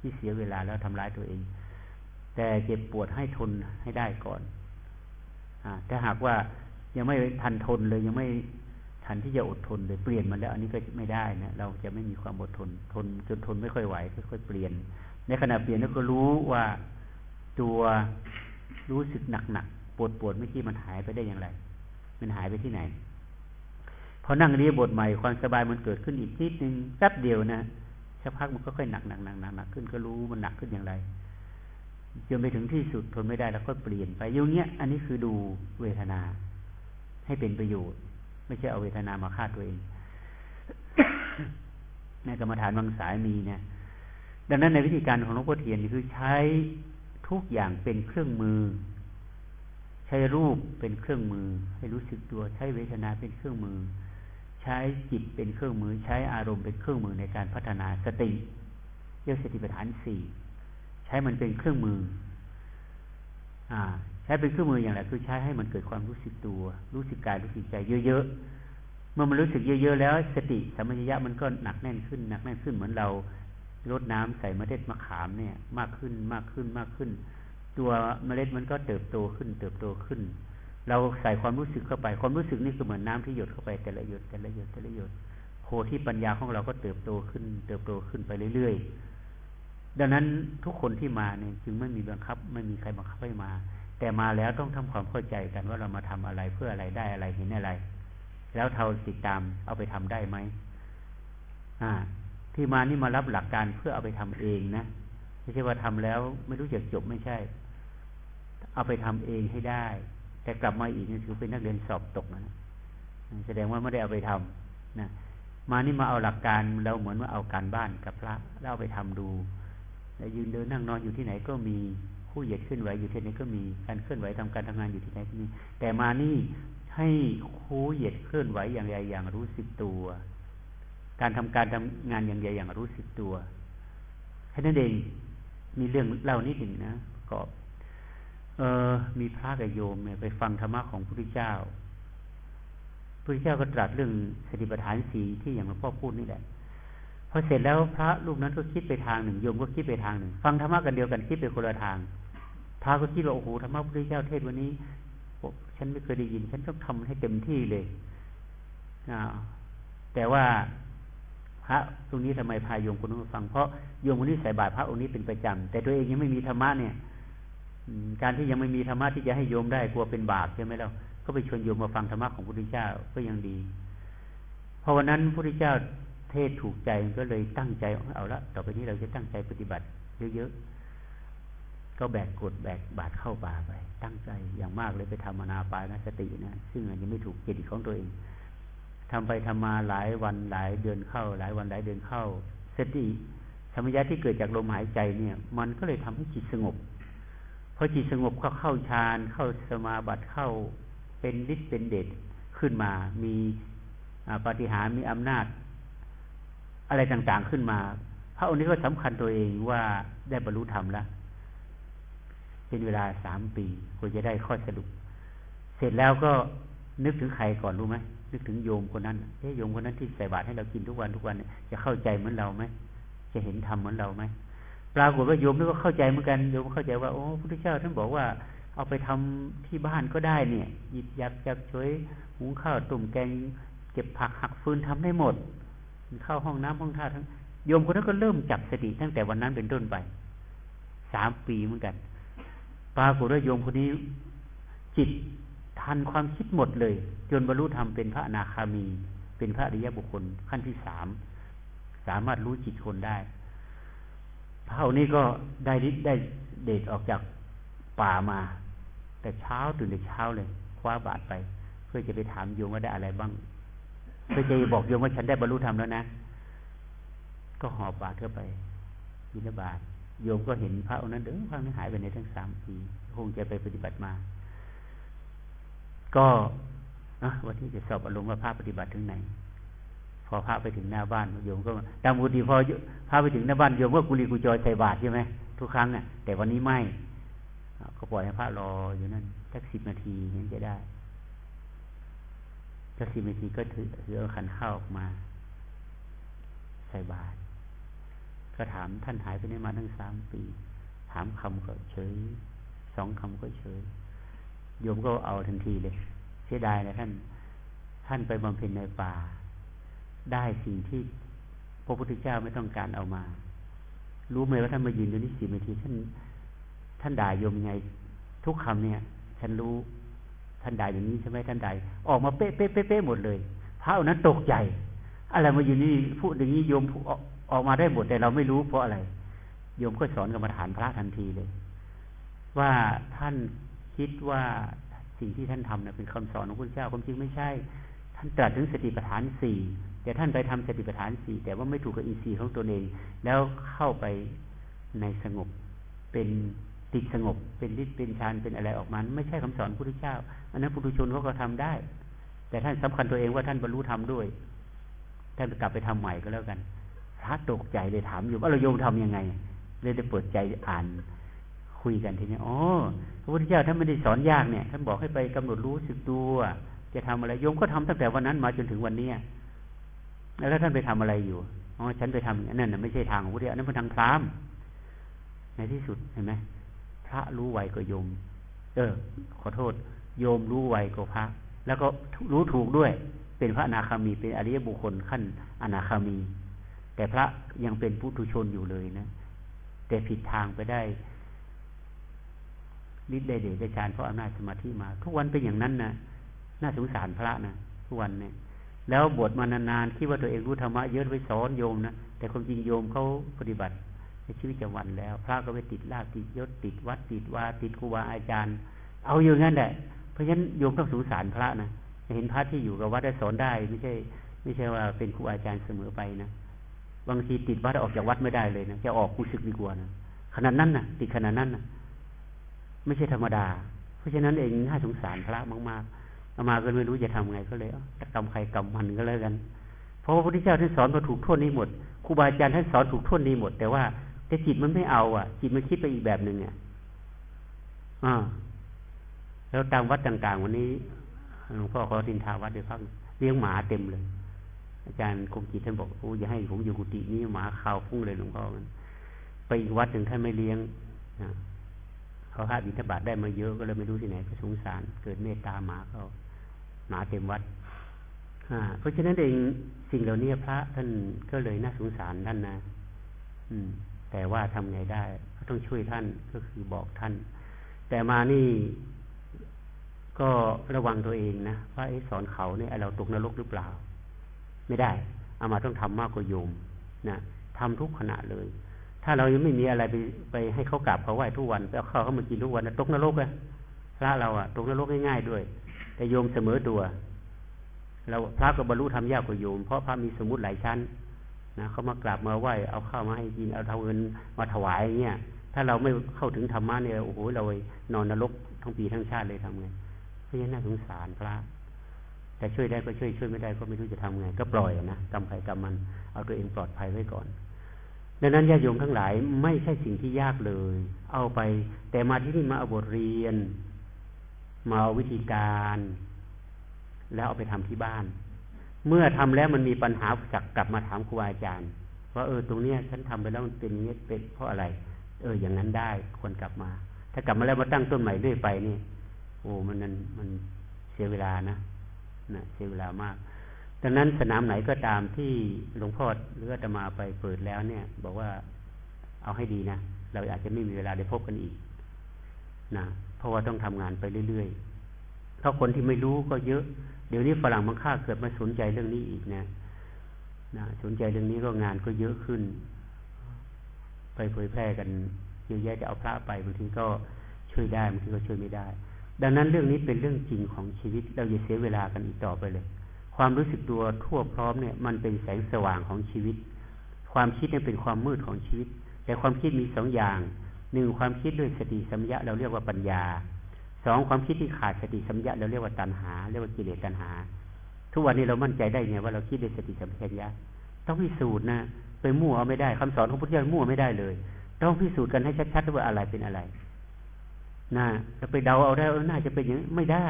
ที่เสียเวลาแล้วทำร้ายตัวเอง แต่เจ็บปวดให้ทนให้ได้ก่อนอถ้าหากว่ายังไม่ทันทนเลยยังไม่ทันที่จะอดทนเลยเปลี่ยนมันแล้ว อันนี้ก็ไม่ได้นะเราจะไม่มีความอดทนทนจนทนไม่ค่อยไหวค่อยๆเปลี่ยน ในขณะเปลี่ยนแล้วก็รู้ว่าตัวรู้สึกหนักๆปวดปวดเมื่อกี้มันหายไปได้อย่างไร มันหายไปที่ไหนพอนั่งเรียบทใหม่ความสบายมันเกิดขึ้นอีกนิดนึงแป๊บเดียวนะสักพักมันก็ค่อยหนักหนักหนักหนักหนักขึ้นก็รู้มันหนักขึ้นอย่างไร จนไปถึงที่สุดทนไม่ได้แล้วก็เปลี่ยนไปอย่างเงี้ย อันนี้คือดูเวทนา ให้เป็นประโยชน์ ไม่ใช่เอาเวทนามาฆ่าตัวเองในกรรมฐานบางสายมีเนี่ยดังนั้นในวิธีการของหลวงพ่อเทียนคือใช้ทุกอย่างเป็นเครื่องมือ ใช้รูปเป็นเครื่องมือ ให้รู้สึกตัว ใช้เวทนาเป็นเครื่องมือ ใช้จิตเป็นเครื่องมือ ใช้อารมณ์เป็นเครื่องมือในการพัฒนาสติเรียกสติปัฏฐานสี่ ใช้มันเป็นเครื่องมือ อ่า ใช้เป็นเครื่องมืออย่างไรคือใช้ให้มันเกิดความรู้สึกตัว รู้สึกกายรู้สึกใจเยอะๆเมื่อมันรู้สึกเยอะๆแล้ว สติสัมปชัญญะมันก็หนักแน่นขึ้นหนักแน่นขึ้นเหมือนเราลดน้ำใส่เมล็ดมะขามเนี่ย มากขึ้นมากขึ้นมากขึ้น ตัวเมล็ดมันก็เติบโตขึ้น เติบโตขึ้น เราใส่ความรู้สึกเข้าไปความรู้สึกนี่คือเหมือนน้าที่หยดเข้าไปแต่ละหยดแต่ละหยดแต่ละหยดโคที่ปัญญาของเราก็เติบโตขึ้น เติบโตขึ้นไปเรื่อยๆ ดังนั้นทุกคนที่มาเนี่ยจึงไม่มีบังคับ ไม่มีใครบังคับให้มา แต่มาแล้วต้องทำความเข้าใจกันว่าเรามาทำอะไรเพื่ออะไรได้อะไรเห็นอะไร แล้วเราติดตามเอาไปทำได้ไหมอ่า ที่มานี่มารับหลักการเพื่อเอาไปทำเองนะไม่ใช่ว่าทำแล้วไม่รู้จักจบไม่ใช่ เอาไปทำเองให้ได้ แต่กลับมาอีกนี่ถือเป็นนักเรียนสอบตกนะแสดงว่าไม่ได้เอาไปทำนะมานี่มาเอาหลักการเราเหมือนว่าเอาการบ้านกับพระแล้วเอาไปทำดู แล้วยืนเดินนั่งนอนอยู่ที่ไหนก็มีผู้เหยียดเคลื่อนไหวอยู่ที่ไหนก็มีการเคลื่อนไหวทำการทำงานอยู่ที่ไหนก็มี แต่มานี่ให้คูเหยียดเคลื่อนไหวอย่างไรอย่างรู้สึกตัว การทำการทำงานอย่างไรอย่างรู้สึกตัวแค่นั้นเองมีเรื่องเล่านิดหนึ่งนะก็เออมีพระกับโยมเนี่ยไปฟังธรรมะของพระพุทธเจ้าพระพุทธเจ้าก็ตรัสเรื่องสติปัฏฐานสีที่อย่างหลวงพ่อพูดนี่แหละ อเสร็จแล้วพระรูปนั้นก็คิดไปทางหนึ่งโยมก็คิดไปทางหนึ่ง ฟังธรรมะกันเดียวกันคิดไปคนละทางพระก็คิดว่าโอ้โหธรรมะพระพุทธเจ้าเทศวันนี้ฉันไม่เคยได้ยิน ฉันต้องทำให้เต็มที่เลยแต่ว่าพระตรงนี้ทำไมพาโยมคนนู้นมาฟัง เพราะโยมคนนี้ใส่บาตรพระองค์นี้เป็นประจำแต่ตัวเองยังไม่มีธรรมะเนี่ยการที่ยังไม่มีธรรมะที่จะให้โยมได้กลัวเป็นบาปใช่ไหมเราก็ไปชวนโยมมาฟังธรรมะของพระพุทธเจ้าก็ยังดี เพราะวันนั้นพระพุทธเจ้า เทศถูกใจก็เลยตั้งใจเอาละต่อไปนี้เราจะตั้งใจปฏิบัติ เยอะๆก็แบกกดแบกบาดเข้าป่าไป ตั้งใจอย่างมากเลยไปทำอนาปานสตินะซึ่งอันนี้ไม่ถูกเจติของตัวเองทำไปทำมาหลายวันหลายเดือนเข้า หลายวันหลายเดือนเข้า สติธรรมยาที่เกิดจากลมหายใจเนี่ย มันก็เลยทำให้จิตสงบพอจิตสงบก็เข้าฌานเข้าสมาบัติเข้าเป็นฤทธิ์เป็นเดชขึ้นมา มีปฏิหารมีอำนาจ อะไรต่างๆขึ้นมา พระองค์นี้ก็สำคัญตัวเองว่าได้บรรลุธรรมแล้วเป็นเวลาสามปีกว่าจะได้ข้อสรุป เสร็จแล้วก็นึกถึงใครก่อนรู้ไหมนึกถึงโยมคนนั้นเอ๊โยมคนนั้นที่ใส่บาตรให้เรากินทุกวันทุกวันจะเข้าใจเหมือนเราไหมจะเห็นธรรมเหมือนเราไหมปรากฏว่าโยมนี่ก็เข้าใจเหมือนกันโยมเข้าใจว่าโอ้พระพุทธเจ้าท่านบอกว่าเอาไปทำที่บ้านก็ได้เนี่ย หยิบยักยักช่วยหุงข้าวตุ่มแกง เก็บผักหักฟืนทำได้หมด เข้าห้องน้ำห้องท่าทั้งโยมคนนั้นก็เริ่มจับสติตั้งแต่วันนั้นเป็นต้นไปสามปีเหมือนกันปรากฏว่าโยมคนนี้ จิตทันความคิดหมดเลย จนบรรลุธรรมเป็นพระอนาคามี เป็นพระอริยบุคคลขั้นที่สามสามารถรู้จิตคนได้พระองค์นี้ก็ได้ฤทธิ์ได้เดชออกจากป่ามา แต่เช้าตื่นแต่เช้าเลย คว้าบาตรไป เพื่อจะไปถามโยมว่าได้อะไรบ้าง เพื่อจะบอกโยมว่าฉันได้บรรลุธรรมแล้วนะ ก็หอบบาตรเข้าไปบิณฑบาตโยมก็เห็นพระองค์นั้นเดินพังหายไปในทั้งสามปีคงจะไปปฏิบัติมา ก็วันที่จะสอบอารมณ์ว่าพระปฏิบัติถึงไหน พอพระไปถึงหน้าบ้านโยมก็ตามปกติพอพระไปถึงหน้าบ้านโยมก็กุลีกุจอยใส่บาตรใช่ไหมทุกครั้งอะ แต่วันนี้ไม่ก็ปล่อยให้พระรออยู่นั่นสักสิบนาทีเห็นจะได้ สักสิบนาทีก็ถือถือขันข้าวออกมา ใส่บาตรก็ถามท่านหายไปไหนมาตั้งสามปี ถามคำก็เฉยสองคำก็เฉยโยมก็เอาทันทีเลย เสียดายนะท่าน ท่านไปบำเพ็ญในป่า ได้สิ่งที่พระพุทธเจ้าไม่ต้องการเอามา รู้ไหมว่าท่านมายืนอยู่นี่สิบนาทีท่าน ท่านด่ายมยังไง ทุกคำเนี่ย ฉันรู้ ท่านใดอย่างนี้ใช่ไหมท่านใด ออกมาเป๊ะเป๊ะเป๊ะหมดเลยพระนั้นตกใจ อะไรมาอยู่นี่พูดอย่างนี้โยมออกมาได้หมดแต่เราไม่รู้เพราะอะไร โยมก็สอนกรรมฐานพระทันทีเลย ว่าท่านคิดว่าสิ่งที่ท่านทำเนี่ยเป็นคำสอนของพระเจ้าความจริงไม่ใช่ ท่านตรัสถึงสติปัฏฐานสี่แต่ท่านไปทำสติปัฏฐานสี่แต่ว่าไม่ถูกกับอินทรีย์ของตัวเอง แล้วเข้าไปในสงบเป็น ติดสงบเป็นฤทธิ์เป็นฌานเป็นอะไรออกมาไม่ใช่คำสอนพุทธเจ้า อันนั้นปุถุชนเขาก็ทำได้ แต่ท่านสำคัญตัวเองว่าท่านบรรลุธรรมด้วย ท่านกลับไปทำใหม่ก็แล้วกันพระตกใจเลยถามอยู่ว่าเราโยมทํำยังไงเลยได้เปิดใจอ่านคุยกันทีนี้อ๋อพระพุทธเจ้าท่านไม่ได้สอนยากเนี่ย ท่านบอกให้ไปกำหนดรู้สึกตัวจะทำอะไรโยมก็ทำตั้งแต่วันนั้นมาจนถึงวันนี้แล้วท่านไปทำอะไรอยู่อ๋อฉันไปทำนั่นน่ะไม่ใช่ทางของพุทธเจ้านั่นเป็นทางพราหมณ์ในที่สุดเห็นไหม พระรู้ไวกว่าโยม เออ ขอโทษ โยมรู้ไวกว่าพระ แล้วก็รู้ถูกด้วย เป็นพระอนาคามี เป็นอริยบุคคลขั้นอนาคามี แต่พระยังเป็นผู้ทุชนอยู่เลยนะ แต่ผิดทางไปได้ฤทธิ์ได้เดชได้ฌานเพราะอำนาจสมาธิมา ทุกวันเป็นอย่างนั้นนะน่าสงสารพระนะทุกวันเนี่ย แล้วบวชมานานๆคิดว่าตัวเองรู้ธรรมะเยอะไปสอนโยมนะแต่ความจริงโยมเขาปฏิบัติ ในชีวิตประจำวันแล้ว พระก็ไปติดลาบติดยศติดวัดติดวาติดครูบาอาจารย์ เอาอยู่งั้นแหละเพราะฉะนั้นโยมต้องสงสารพระนะเห็นพระที่อยู่กับวัดได้สอนได้ ไม่ใช่ ไม่ใช่ว่าเป็นครูอาจารย์เสมอไปนะบางทีติดวัดออกจากวัดไม่ได้เลยนะจะออกกูสึกดีกว่านะขนาดนั้นนะติดขนาดนั้นนะไม่ใช่ธรรมดา เพราะฉะนั้นเองน่าสงสารพระมากๆอามาก็ไม่รู้จะทำไงก็เลยกรรมใครกรรมมันก็แล้วกัน เพราะพระพุทธเจ้าท่านสอนมาถูกโทษนี้หมดครูบาอาจารย์ท่านสอนถูกโทษนี้หมด แต่ว่า แต่จิตมันไม่เอา อะ จิตมันคิดไปอีกแบบหนึ่งอะอ่าแล้วตามวัดต่างๆ วันนี้หลวงพ่อขอทินทาวัดด้วยพักเลี้ยงหมาเต็มเลย อาจารย์คมจิตท่านบอกโอ้อย่าให้ผมอยู่กุฏินี้หมาข่าวพุ่งเลยหลวงพ่อมันไปอีกวัดหนึ่งท่านไม่เลี้ยงนะเขาห้าบิณฑบาตได้มาเยอะก็เลยไม่รู้ที่ไหนก็สงสาร เกิดเมตตาหมาเขาหมาเต็มวัดเพราะฉะนั้นเองสิ่งเหล่านี้พระท่านก็เลยน่าสงสารท่านนะ อืม แต่ว่าทำไงได้ ก็ต้องช่วยท่านก็คือบอกท่าน แต่มานี่ก็ระวังตัวเองนะว่าไอ้สอนเขาเนี่ยเราตกนรกหรือเปล่า ไม่ได้อามาต้องทำมากกว่าโยมนะทำทุกขณะเลย ถ้าเรายังไม่มีอะไรไปไปให้เขากราบเขาไหว้ทุกวันไปเอาข้าวเขามากินทุกวันนะตกนรกเลยพระเราอะตกนรกง่ายๆด้วย แต่โยมเสมอตัว เราพระก็บรรลุธรรมยากกว่าโยมเพราะพระมีสมมติหลายชั้น นะเขามากราบมาไหว้เอาข้าวมาให้กินเอาเท่าเงินมาถวายเงี้ยถ้าเราไม่เข้าถึงธรรมะเนี่ยโอ้โหเรานอนนรกทั้งปีทั้งชาติเลยทำไงเพราะฉะนั้นน่าสงสารพระแต่ช่วยได้ก็ช่วยช่วยไม่ได้ก็ไม่รู้จะทำไง ก็ปล่อยนะกรรมใครกรรมมัน เอาตัวเองปลอดภัยไว้ก่อน ดังนั้นญาติโยมทั้งหลายไม่ใช่สิ่งที่ยากเลย เอาไป แต่มาที่นี่มาเอาบทเรียน มาเอาวิธีการ แล้วเอาไปทำที่บ้าน เมื่อทำแล้วมันมีปัญหาจักกลับมาถามครูอาจารย์ว่าเออตรงเนี้ยฉันทำไปแล้วมันเป็นอย่างนี้เป็นเพราะอะไร เออ อย่างนั้นได้ควรกลับมา ถ้ากลับมาแล้วมาตั้งต้นใหม่เรื่อยไปนี่โอ้มันนั้นมันเสียเวลานะนะเสียเวลามากดังนั้นสนามไหนก็ตามที่หลวงพ่อหรืออาตมาไปเปิดแล้วเนี่ย บอกว่าเอาให้ดีนะเราอาจจะไม่มีเวลาได้พบกันอีกนะเพราะว่าต้องทำงานไปเรื่อยๆถ้าคนที่ไม่รู้ก็เยอะ เดี๋ยวนี้ฝรั่งบางค่าเกิดมาสนใจเรื่องนี้อีกนะนะสนใจเรื่องนี้ก็งานก็เยอะขึ้น ไปเผยแพร่กันเยอะแยะจะเอาพระไปบางทีก็ช่วยได้บางทีก็ช่วยไม่ได้ ดังนั้นเรื่องนี้เป็นเรื่องจริงของชีวิต เราอย่าเสียเวลากันอีกต่อไปเลย ความรู้สึกตัวทั่วพร้อมเนี่ย มันเป็นแสงสว่างของชีวิต ความคิดเนี่ยเป็นความมืดของชีวิต แต่ความคิดมีสองอย่างหนึ่งความคิดด้วยสติสัมยาเราเรียกว่าปัญญา สองความคิดที่ขาดสติสัมยาเราเรียกว่าตัณหา เรียกว่ากิเลสตัณหา ทุกวันนี้เรามั่นใจได้ไงว่าเราคิดด้วยสติสัมปชัญญะต้องพิสูจน์นะไปมั่วเอาไม่ได้คำสอนของพุทธเจ้ามั่วไม่ได้เลย ต้องพิสูจน์กันให้ชัดๆว่าอะไรเป็นอะไรนะจะไปเดาเอาได้ว่าน่าจะเป็นอย่างไม่ได้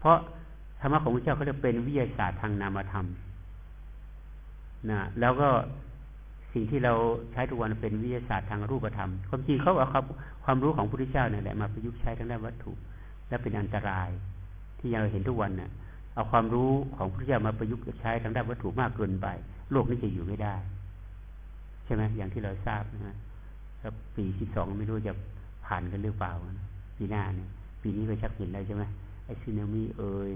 เพราะธรรมะของพระเจ้าเขาจะเป็นวิทยาศาสตร์ทางนามธรรมนะแล้วก็สิ่งที่เราใช้ทุกวันเป็นวิทยาศาสตร์ทางรูปธรรม ความจริงเขาเอาความรู้ของพระพุทธเจ้าเนี่ยแหละมาประยุกต์ใช้ทางด้านวัตถุ และเป็นอันตราย ที่เราเห็นทุกวันเนี่ยเอาความรู้ของพระพุทธเจ้ามาประยุกต์ใช้ทางด้านวัตถุมากเกินไป โลกนี้จะอยู่ไม่ได้ ใช่ไหมอย่างที่เราทราบนะับปีที่สองไม่รู้จะผ่านกันหรือเปล่านะปีหน้าเนี่ยปีนี้ก็ชักเห็นแล้วใช่ไหมไอ้สึนามิเอย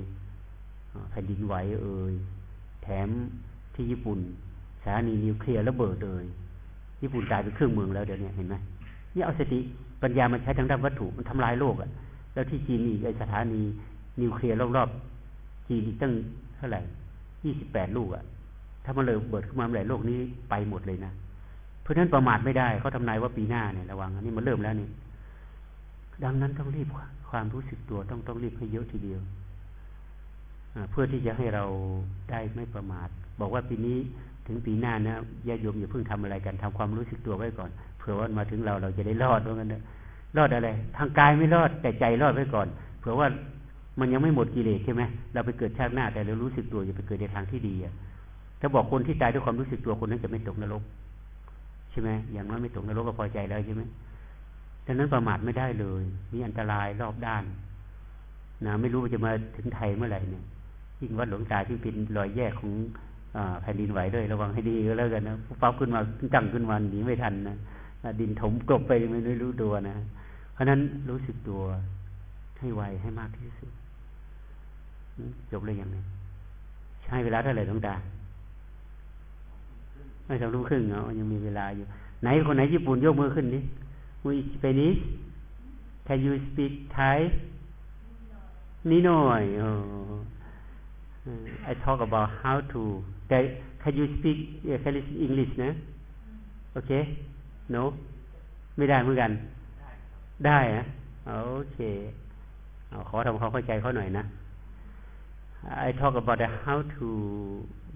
แผ่นดินไหวเอยแถมที่ญี่ปุ่นสถานีนิวเคลียร์ระเบิดเลยญี่ปุ่นกลายเป็นเครื่องเมืองแล้วเดี๋ยวนี้เห็นไหมนี่เอาสติปัญญามาใช้ทางด้านวัตถุมันทำลายโลกอะ่ะ แล้วที่จีนอีกไอ้สถานีนิวเคลียร์รอบๆจีนอีกตั้งเท่าไหร่ยี่สิบแปดลูกอะ่ะถ้ามันเลยเบิดขึ้นมาเมื่อไหร่โลกนี้ไปหมดเลยนะ เพราะฉะนั้นประมาทไม่ได้เขาทำนายว่าปีหน้าเนี่ยระวังอันนี้มันเริ่มแล้วนี่ ดังนั้นต้องรีบความรู้สึกตัวต้องต้องรีบให้เยอะทีเดียวเพื่อที่จะให้เราได้ไม่ประมาท บอกว่าปีนี้ถึงปีหน้านะญาติโยมอย่าเพิ่งทำอะไรกันทำความรู้สึกตัวไว้ก่อนเผื่อว่ามาถึงเราเราจะได้รอดว่าะงั้นนะ รอดอะไร ทางกายไม่รอดแต่ใจรอดไว้ก่อน เผื่อว่ามันยังไม่หมดกิเลสใช่ไหมเราไปเกิดชาติหน้าแต่เรารู้สึกตัวอย่าไปเกิดในทางที่ดีอะถ้าบอกคนที่ตายด้วยความรู้สึกตัวคนนั้นจะไม่ตกนรกใช่ไหมอย่างน้อยไม่ตกนรกก็พอใจแล้วใช่ไหมดังนั้นประมาทไม่ได้เลย มีอันตรายรอบด้านนะไม่รู้ว่าจะมาถึงไทยเมื่อไหร่เนี่ยยิ่งวัดหลวงตาที่เป็นรอยแยกของอแผ่นดินไหวด้วยระวังให้ดีก็แล้วกันนะปั๊บขึ้นมาจังขึ้นมาหนีไม่ทันนะดินถมกลบไปไม่รู้ตัวนะ ราะนั้นรู้สึกตัวให้ไวให้มากที่สุดจบเลยย่างนี้ใช้เวลาเท่าไหร่ต้องตาไม่สองทุ่มครึ่งเนาะยังมีเวลาอยู่ ไหนคนไหนญี่ปุ่นยกมือขึ้นนี่มือสเปนิส Can you speak Thai นิดหน่อย I talk about how to Can you speak Can you speak English นะ โอเค no ไม่ได้เหมือนกัน ได้อะโอเคเอาขอทำความเข้าใจเขาหน่อยนะ I talk about how to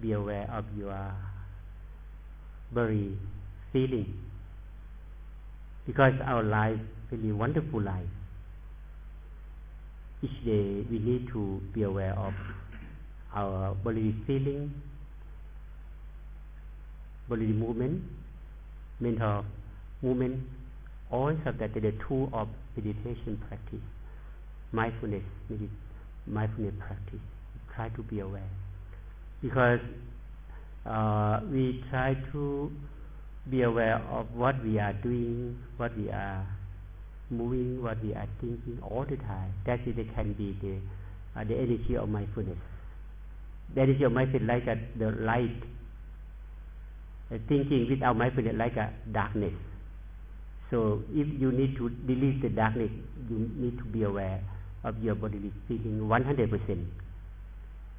be aware of your body feeling because our life really wonderful life each day we need to be aware of our body feeling body movement mental movement all of that the tool of meditation practice mindfulness mindfulness practice try to be aware because uh, we try to be aware of what we are doing, what we are moving, what we are thinking all the time. That is, it can be the uh, the energy of mindfulness. That is your mindfulness like a, the light. Uh, thinking without mindfulness like a darkness. So if you need to delete the darkness, you need to be aware of your bodily feeling 100%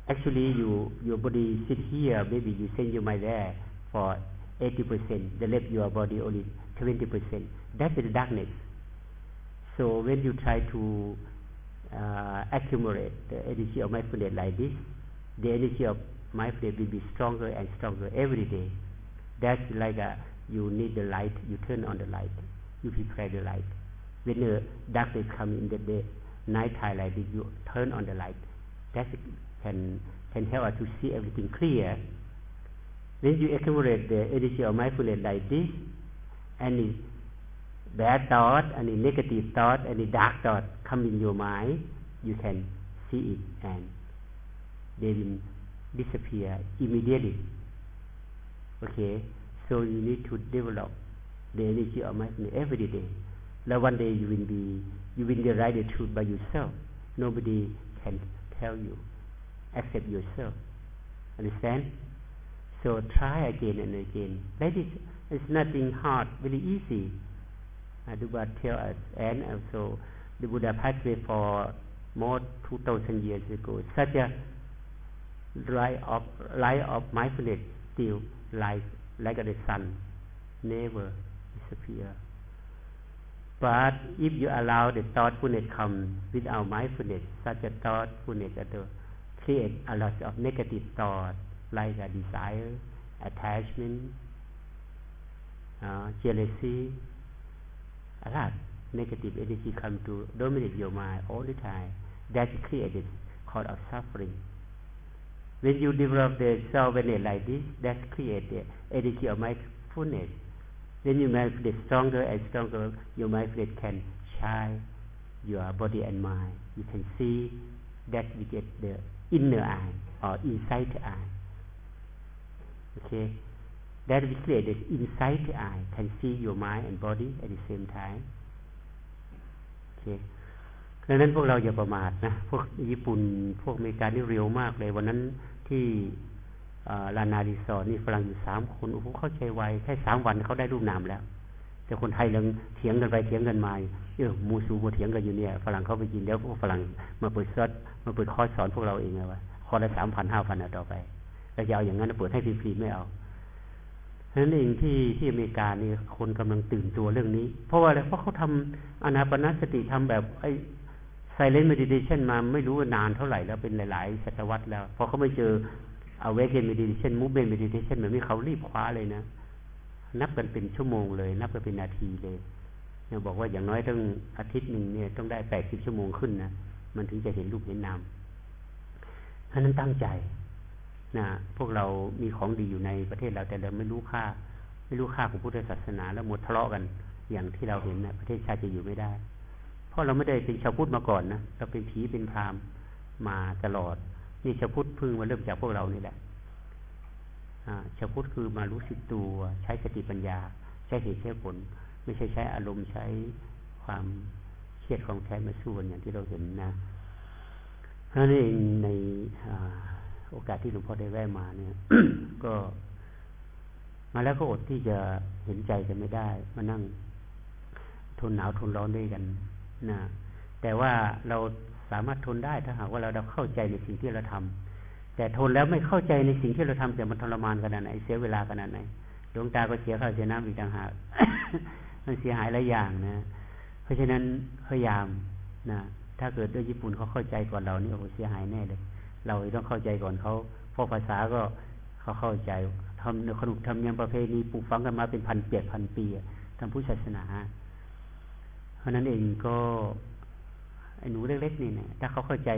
actually you your body sit here maybe you send your mind there for 80% the left your body only 20% that is the darkness. So when you try to uh, accumulate the energy of mindfulness like this the energy of mindfulness will be stronger and stronger every day. That's like a, you need the light you turn on the light you prepare the light when the darkness come in the day night time this you turn on the light That can can help us to see everything clear. When you accumulate the energy of mindfulness like this, any bad thought, any negative thought, any dark thought come in your mind, you can see it and they will disappear immediately. Okay, so you need to develop the energy of every day. Now one day you will be you will realize the truth by yourself. Nobody can tell you except yourself. Understand? So try again and again. That is it's nothing hard, very easy. Uh, the Buddha tell us, and also the Buddha passed away for more two thousand years ago. Such a light of light of mindfulness still light like the sun, never disappear. But if you allow the thoughtfulness come without mindfulness, such a thoughtfulness create a lot of negative thoughts like a desire, attachment, uh, jealousy, a lot negative energy come to dominate your mind all the time. That created cause of suffering. When you develop the self-awareness like this, that creates the energy of mindfulness. When you mindfulness stronger and stronger, your mindfulness can shine your body and mind. You can see that we get the inner eye or inside the eye. Okay, that we create this inside the eye can see your mind and body at the same time. Okay. ดังนั้นพวกเราอย่าประมาทนะ พวกญี่ปุ่น พวกอเมริกานี่เร็วมากเลย วันนั้นที่ ลานาดิสอนนี่ฝรั่งอยู่สามคนโอ้โหเข้าใจไวแค่สามวันเขาได้รูปนามแล้ว แต่คนไทยยังเถียงกันไปเถียงกันมาเออมัวสู้มาเถียงกันอยู่เนี่ยฝรั่งเขาไปกินแล้วพวกฝรั่งมาเปิดคอร์สมาเปิดคอร์สสอนพวกเราเองเลยวะคอร์สละสามพันห้าพันต่อไปเราจะเอาอย่างนั้นเปิดให้ฟรีๆไม่เอาฉะนั้นเองที่ที่อเมริกานี่คนกำลังตื่นตัวเรื่องนี้ เพราะว่าอะไรเพราะเขาทำอานาปานสติทำแบบไอ้ silent meditation มาไม่รู้ว่านานเท่าไหร่แล้วเป็นหลาย ๆ ศตวรรษแล้วพอเขามาเจอ awaken meditation movement meditation แบบนี้เขารีบคว้าเลยนะ นับกันเป็นชั่วโมงเลย นับกันเป็นนาทีเลยเนี่ยบอกว่าอย่างน้อยต้องอาทิตย์หนึ่งเนี่ยต้องได้แปดสิบชั่วโมงขึ้นนะมันถึงจะเห็นรูปเห็นนามเพราะนั้นตั้งใจนะพวกเรามีของดีอยู่ในประเทศเราแต่เราไม่รู้ค่า ไม่รู้ค่าของพุทธศาสนาแล้วหมดทะเลาะกัน อย่างที่เราเห็นนะประเทศชาติจะอยู่ไม่ได้ เพราะเราไม่ได้เป็นชาวพุทธมาก่อนนะเราเป็นผีเป็นพรามมาตลอด นี่ชาพุทธพึ่งมาเริ่มจากพวกเรานี่แหละชาพุทธคือมารู้สึกตัวใช้สติปัญญา ใช้เหตุใช้ผล ไม่ใช่ใช้อารมณ์ใช้ความเครียดของแค้นมาสู้กันอย่างที่เราเห็นนะเพราะนั่นเองในโอกาสที่หลวงพ่อได้แวะมาเนี่ย ก็ มาแล้วก็อดที่จะเห็นใจกันไม่ได้ มานั่งทนหนาวทนร้อนด้วยกันนะแต่ว่าเรา สามารถทนได้ถ้าหากว่าเราเราเข้าใจในสิ่งที่เราทำแต่ทนแล้วไม่เข้าใจในสิ่งที่เราทำแต่มันทรมานขนาดไหนเสียเวลาขนาดไหนดวงตาก็เสียข้าวเสียน้ำอีกต่างหากมันเสียหายหลายอย่างนะ เพราะฉะนั้นพยายามนะถ้าเกิดด้วยญี่ปุ่นเขาเข้าใจก่อนเรานี่โอ้เสียหายแน่เลยเราต้องเข้าใจก่อนเขาเพราะภาษาก็เขาเข้าใจทำขนบธรรมเนียมประเพณีปลูกฝังกันมาเป็นพันเปียกพันปีทำผู้ศาสนาเพราะนั้นเองก็ ไอ้หนูเล็กๆนี่เนี่ยถ้าเขาเข้าใจ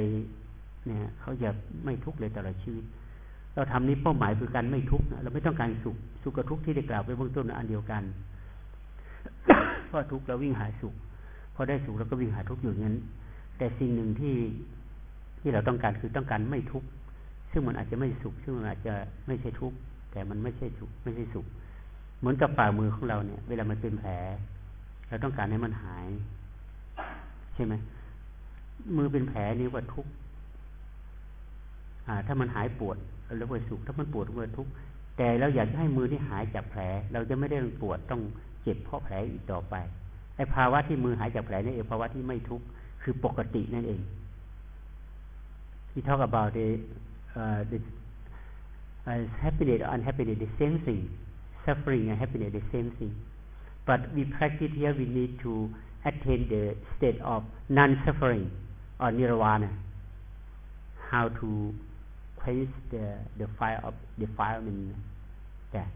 เนี่ยเขาจะไม่ทุกข์เลยตลอดชีวิต เราทำนี้เป้าหมายคือการไม่ทุกข์เราไม่ต้องการสุขสุขกับทุกข์ที่ได้กล่าวไปเบื้องต้นอันเดียวกันเพราะทุกข์เราวิ่งหาสุขพอได้สุขเราก็วิ่งหาทุกข์อยู่งั้น แต่สิ่งหนึ่งที่ที่เราต้องการคือต้องการไม่ทุกข์ซึ่งมันอาจจะไม่สุข ซึ่งมันอาจจะไม่ใช่ทุกข์แต่มันไม่ใช่สุขไม่ใช่สุข เหมือนกับฝ่ามือของเราเนี่ย เวลามันเป็นแผลเราต้องการให้มันหาย ใช่ไหม มือเป็นแผลนี่ว่าทุกข์ถ้ามันหายปวดเราเรียกว่าสุข ถ้ามันปวดก็ทุกข์แต่เราอยากให้มือที่หายจากแผล เราจะไม่ได้ปวดต้องเจ็บเพราะแผลอีกต่อไปไอ้ภาวะที่มือหายจากแผลนี่เองภาวะที่ไม่ทุกข์คือปกตินั่นเอง ที่ talk about the uh, the uh, happiness or unhappiness the same thing suffering and happiness the same thing but we practice here we need to attain the state of non-suffering or nirvana how to quench the the fire of defilement that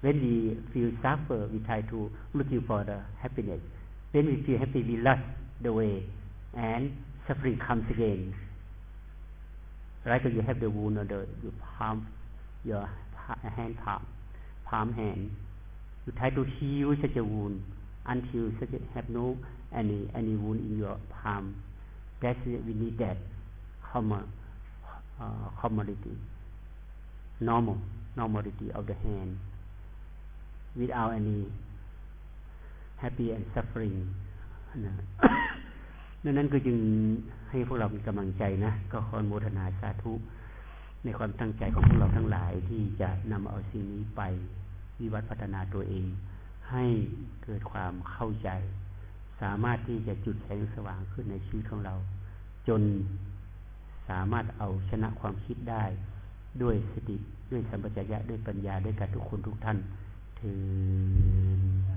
when we feel suffer we try to looking for the happiness. When we feel happy we lost the way and suffering comes again. Like when you have the wound on the your palm your hand palm palm hand. You try to heal such a wound until such a have no any any wound in your palm that's we need that common uh, commodity normal normality of the hand without any happy and suffering นะดังนั้นก็จึงให้พวกเรามีกำลังใจนะ ก็ขอโมทนาสาธุในความตั้งใจของพวกเราทั้งหลายที่จะนำเอาสิ่งนี้ไปวิวัฒนาตัวเอง ให้เกิดความเข้าใจ สามารถที่จะจุดแสงสว่างขึ้นในชีวิตของเรา จนสามารถเอาชนะความคิดได้ ด้วยสติด้วยสัมปชัญญะด้วยปัญญาด้วยกันทุกคนทุกท่านถือ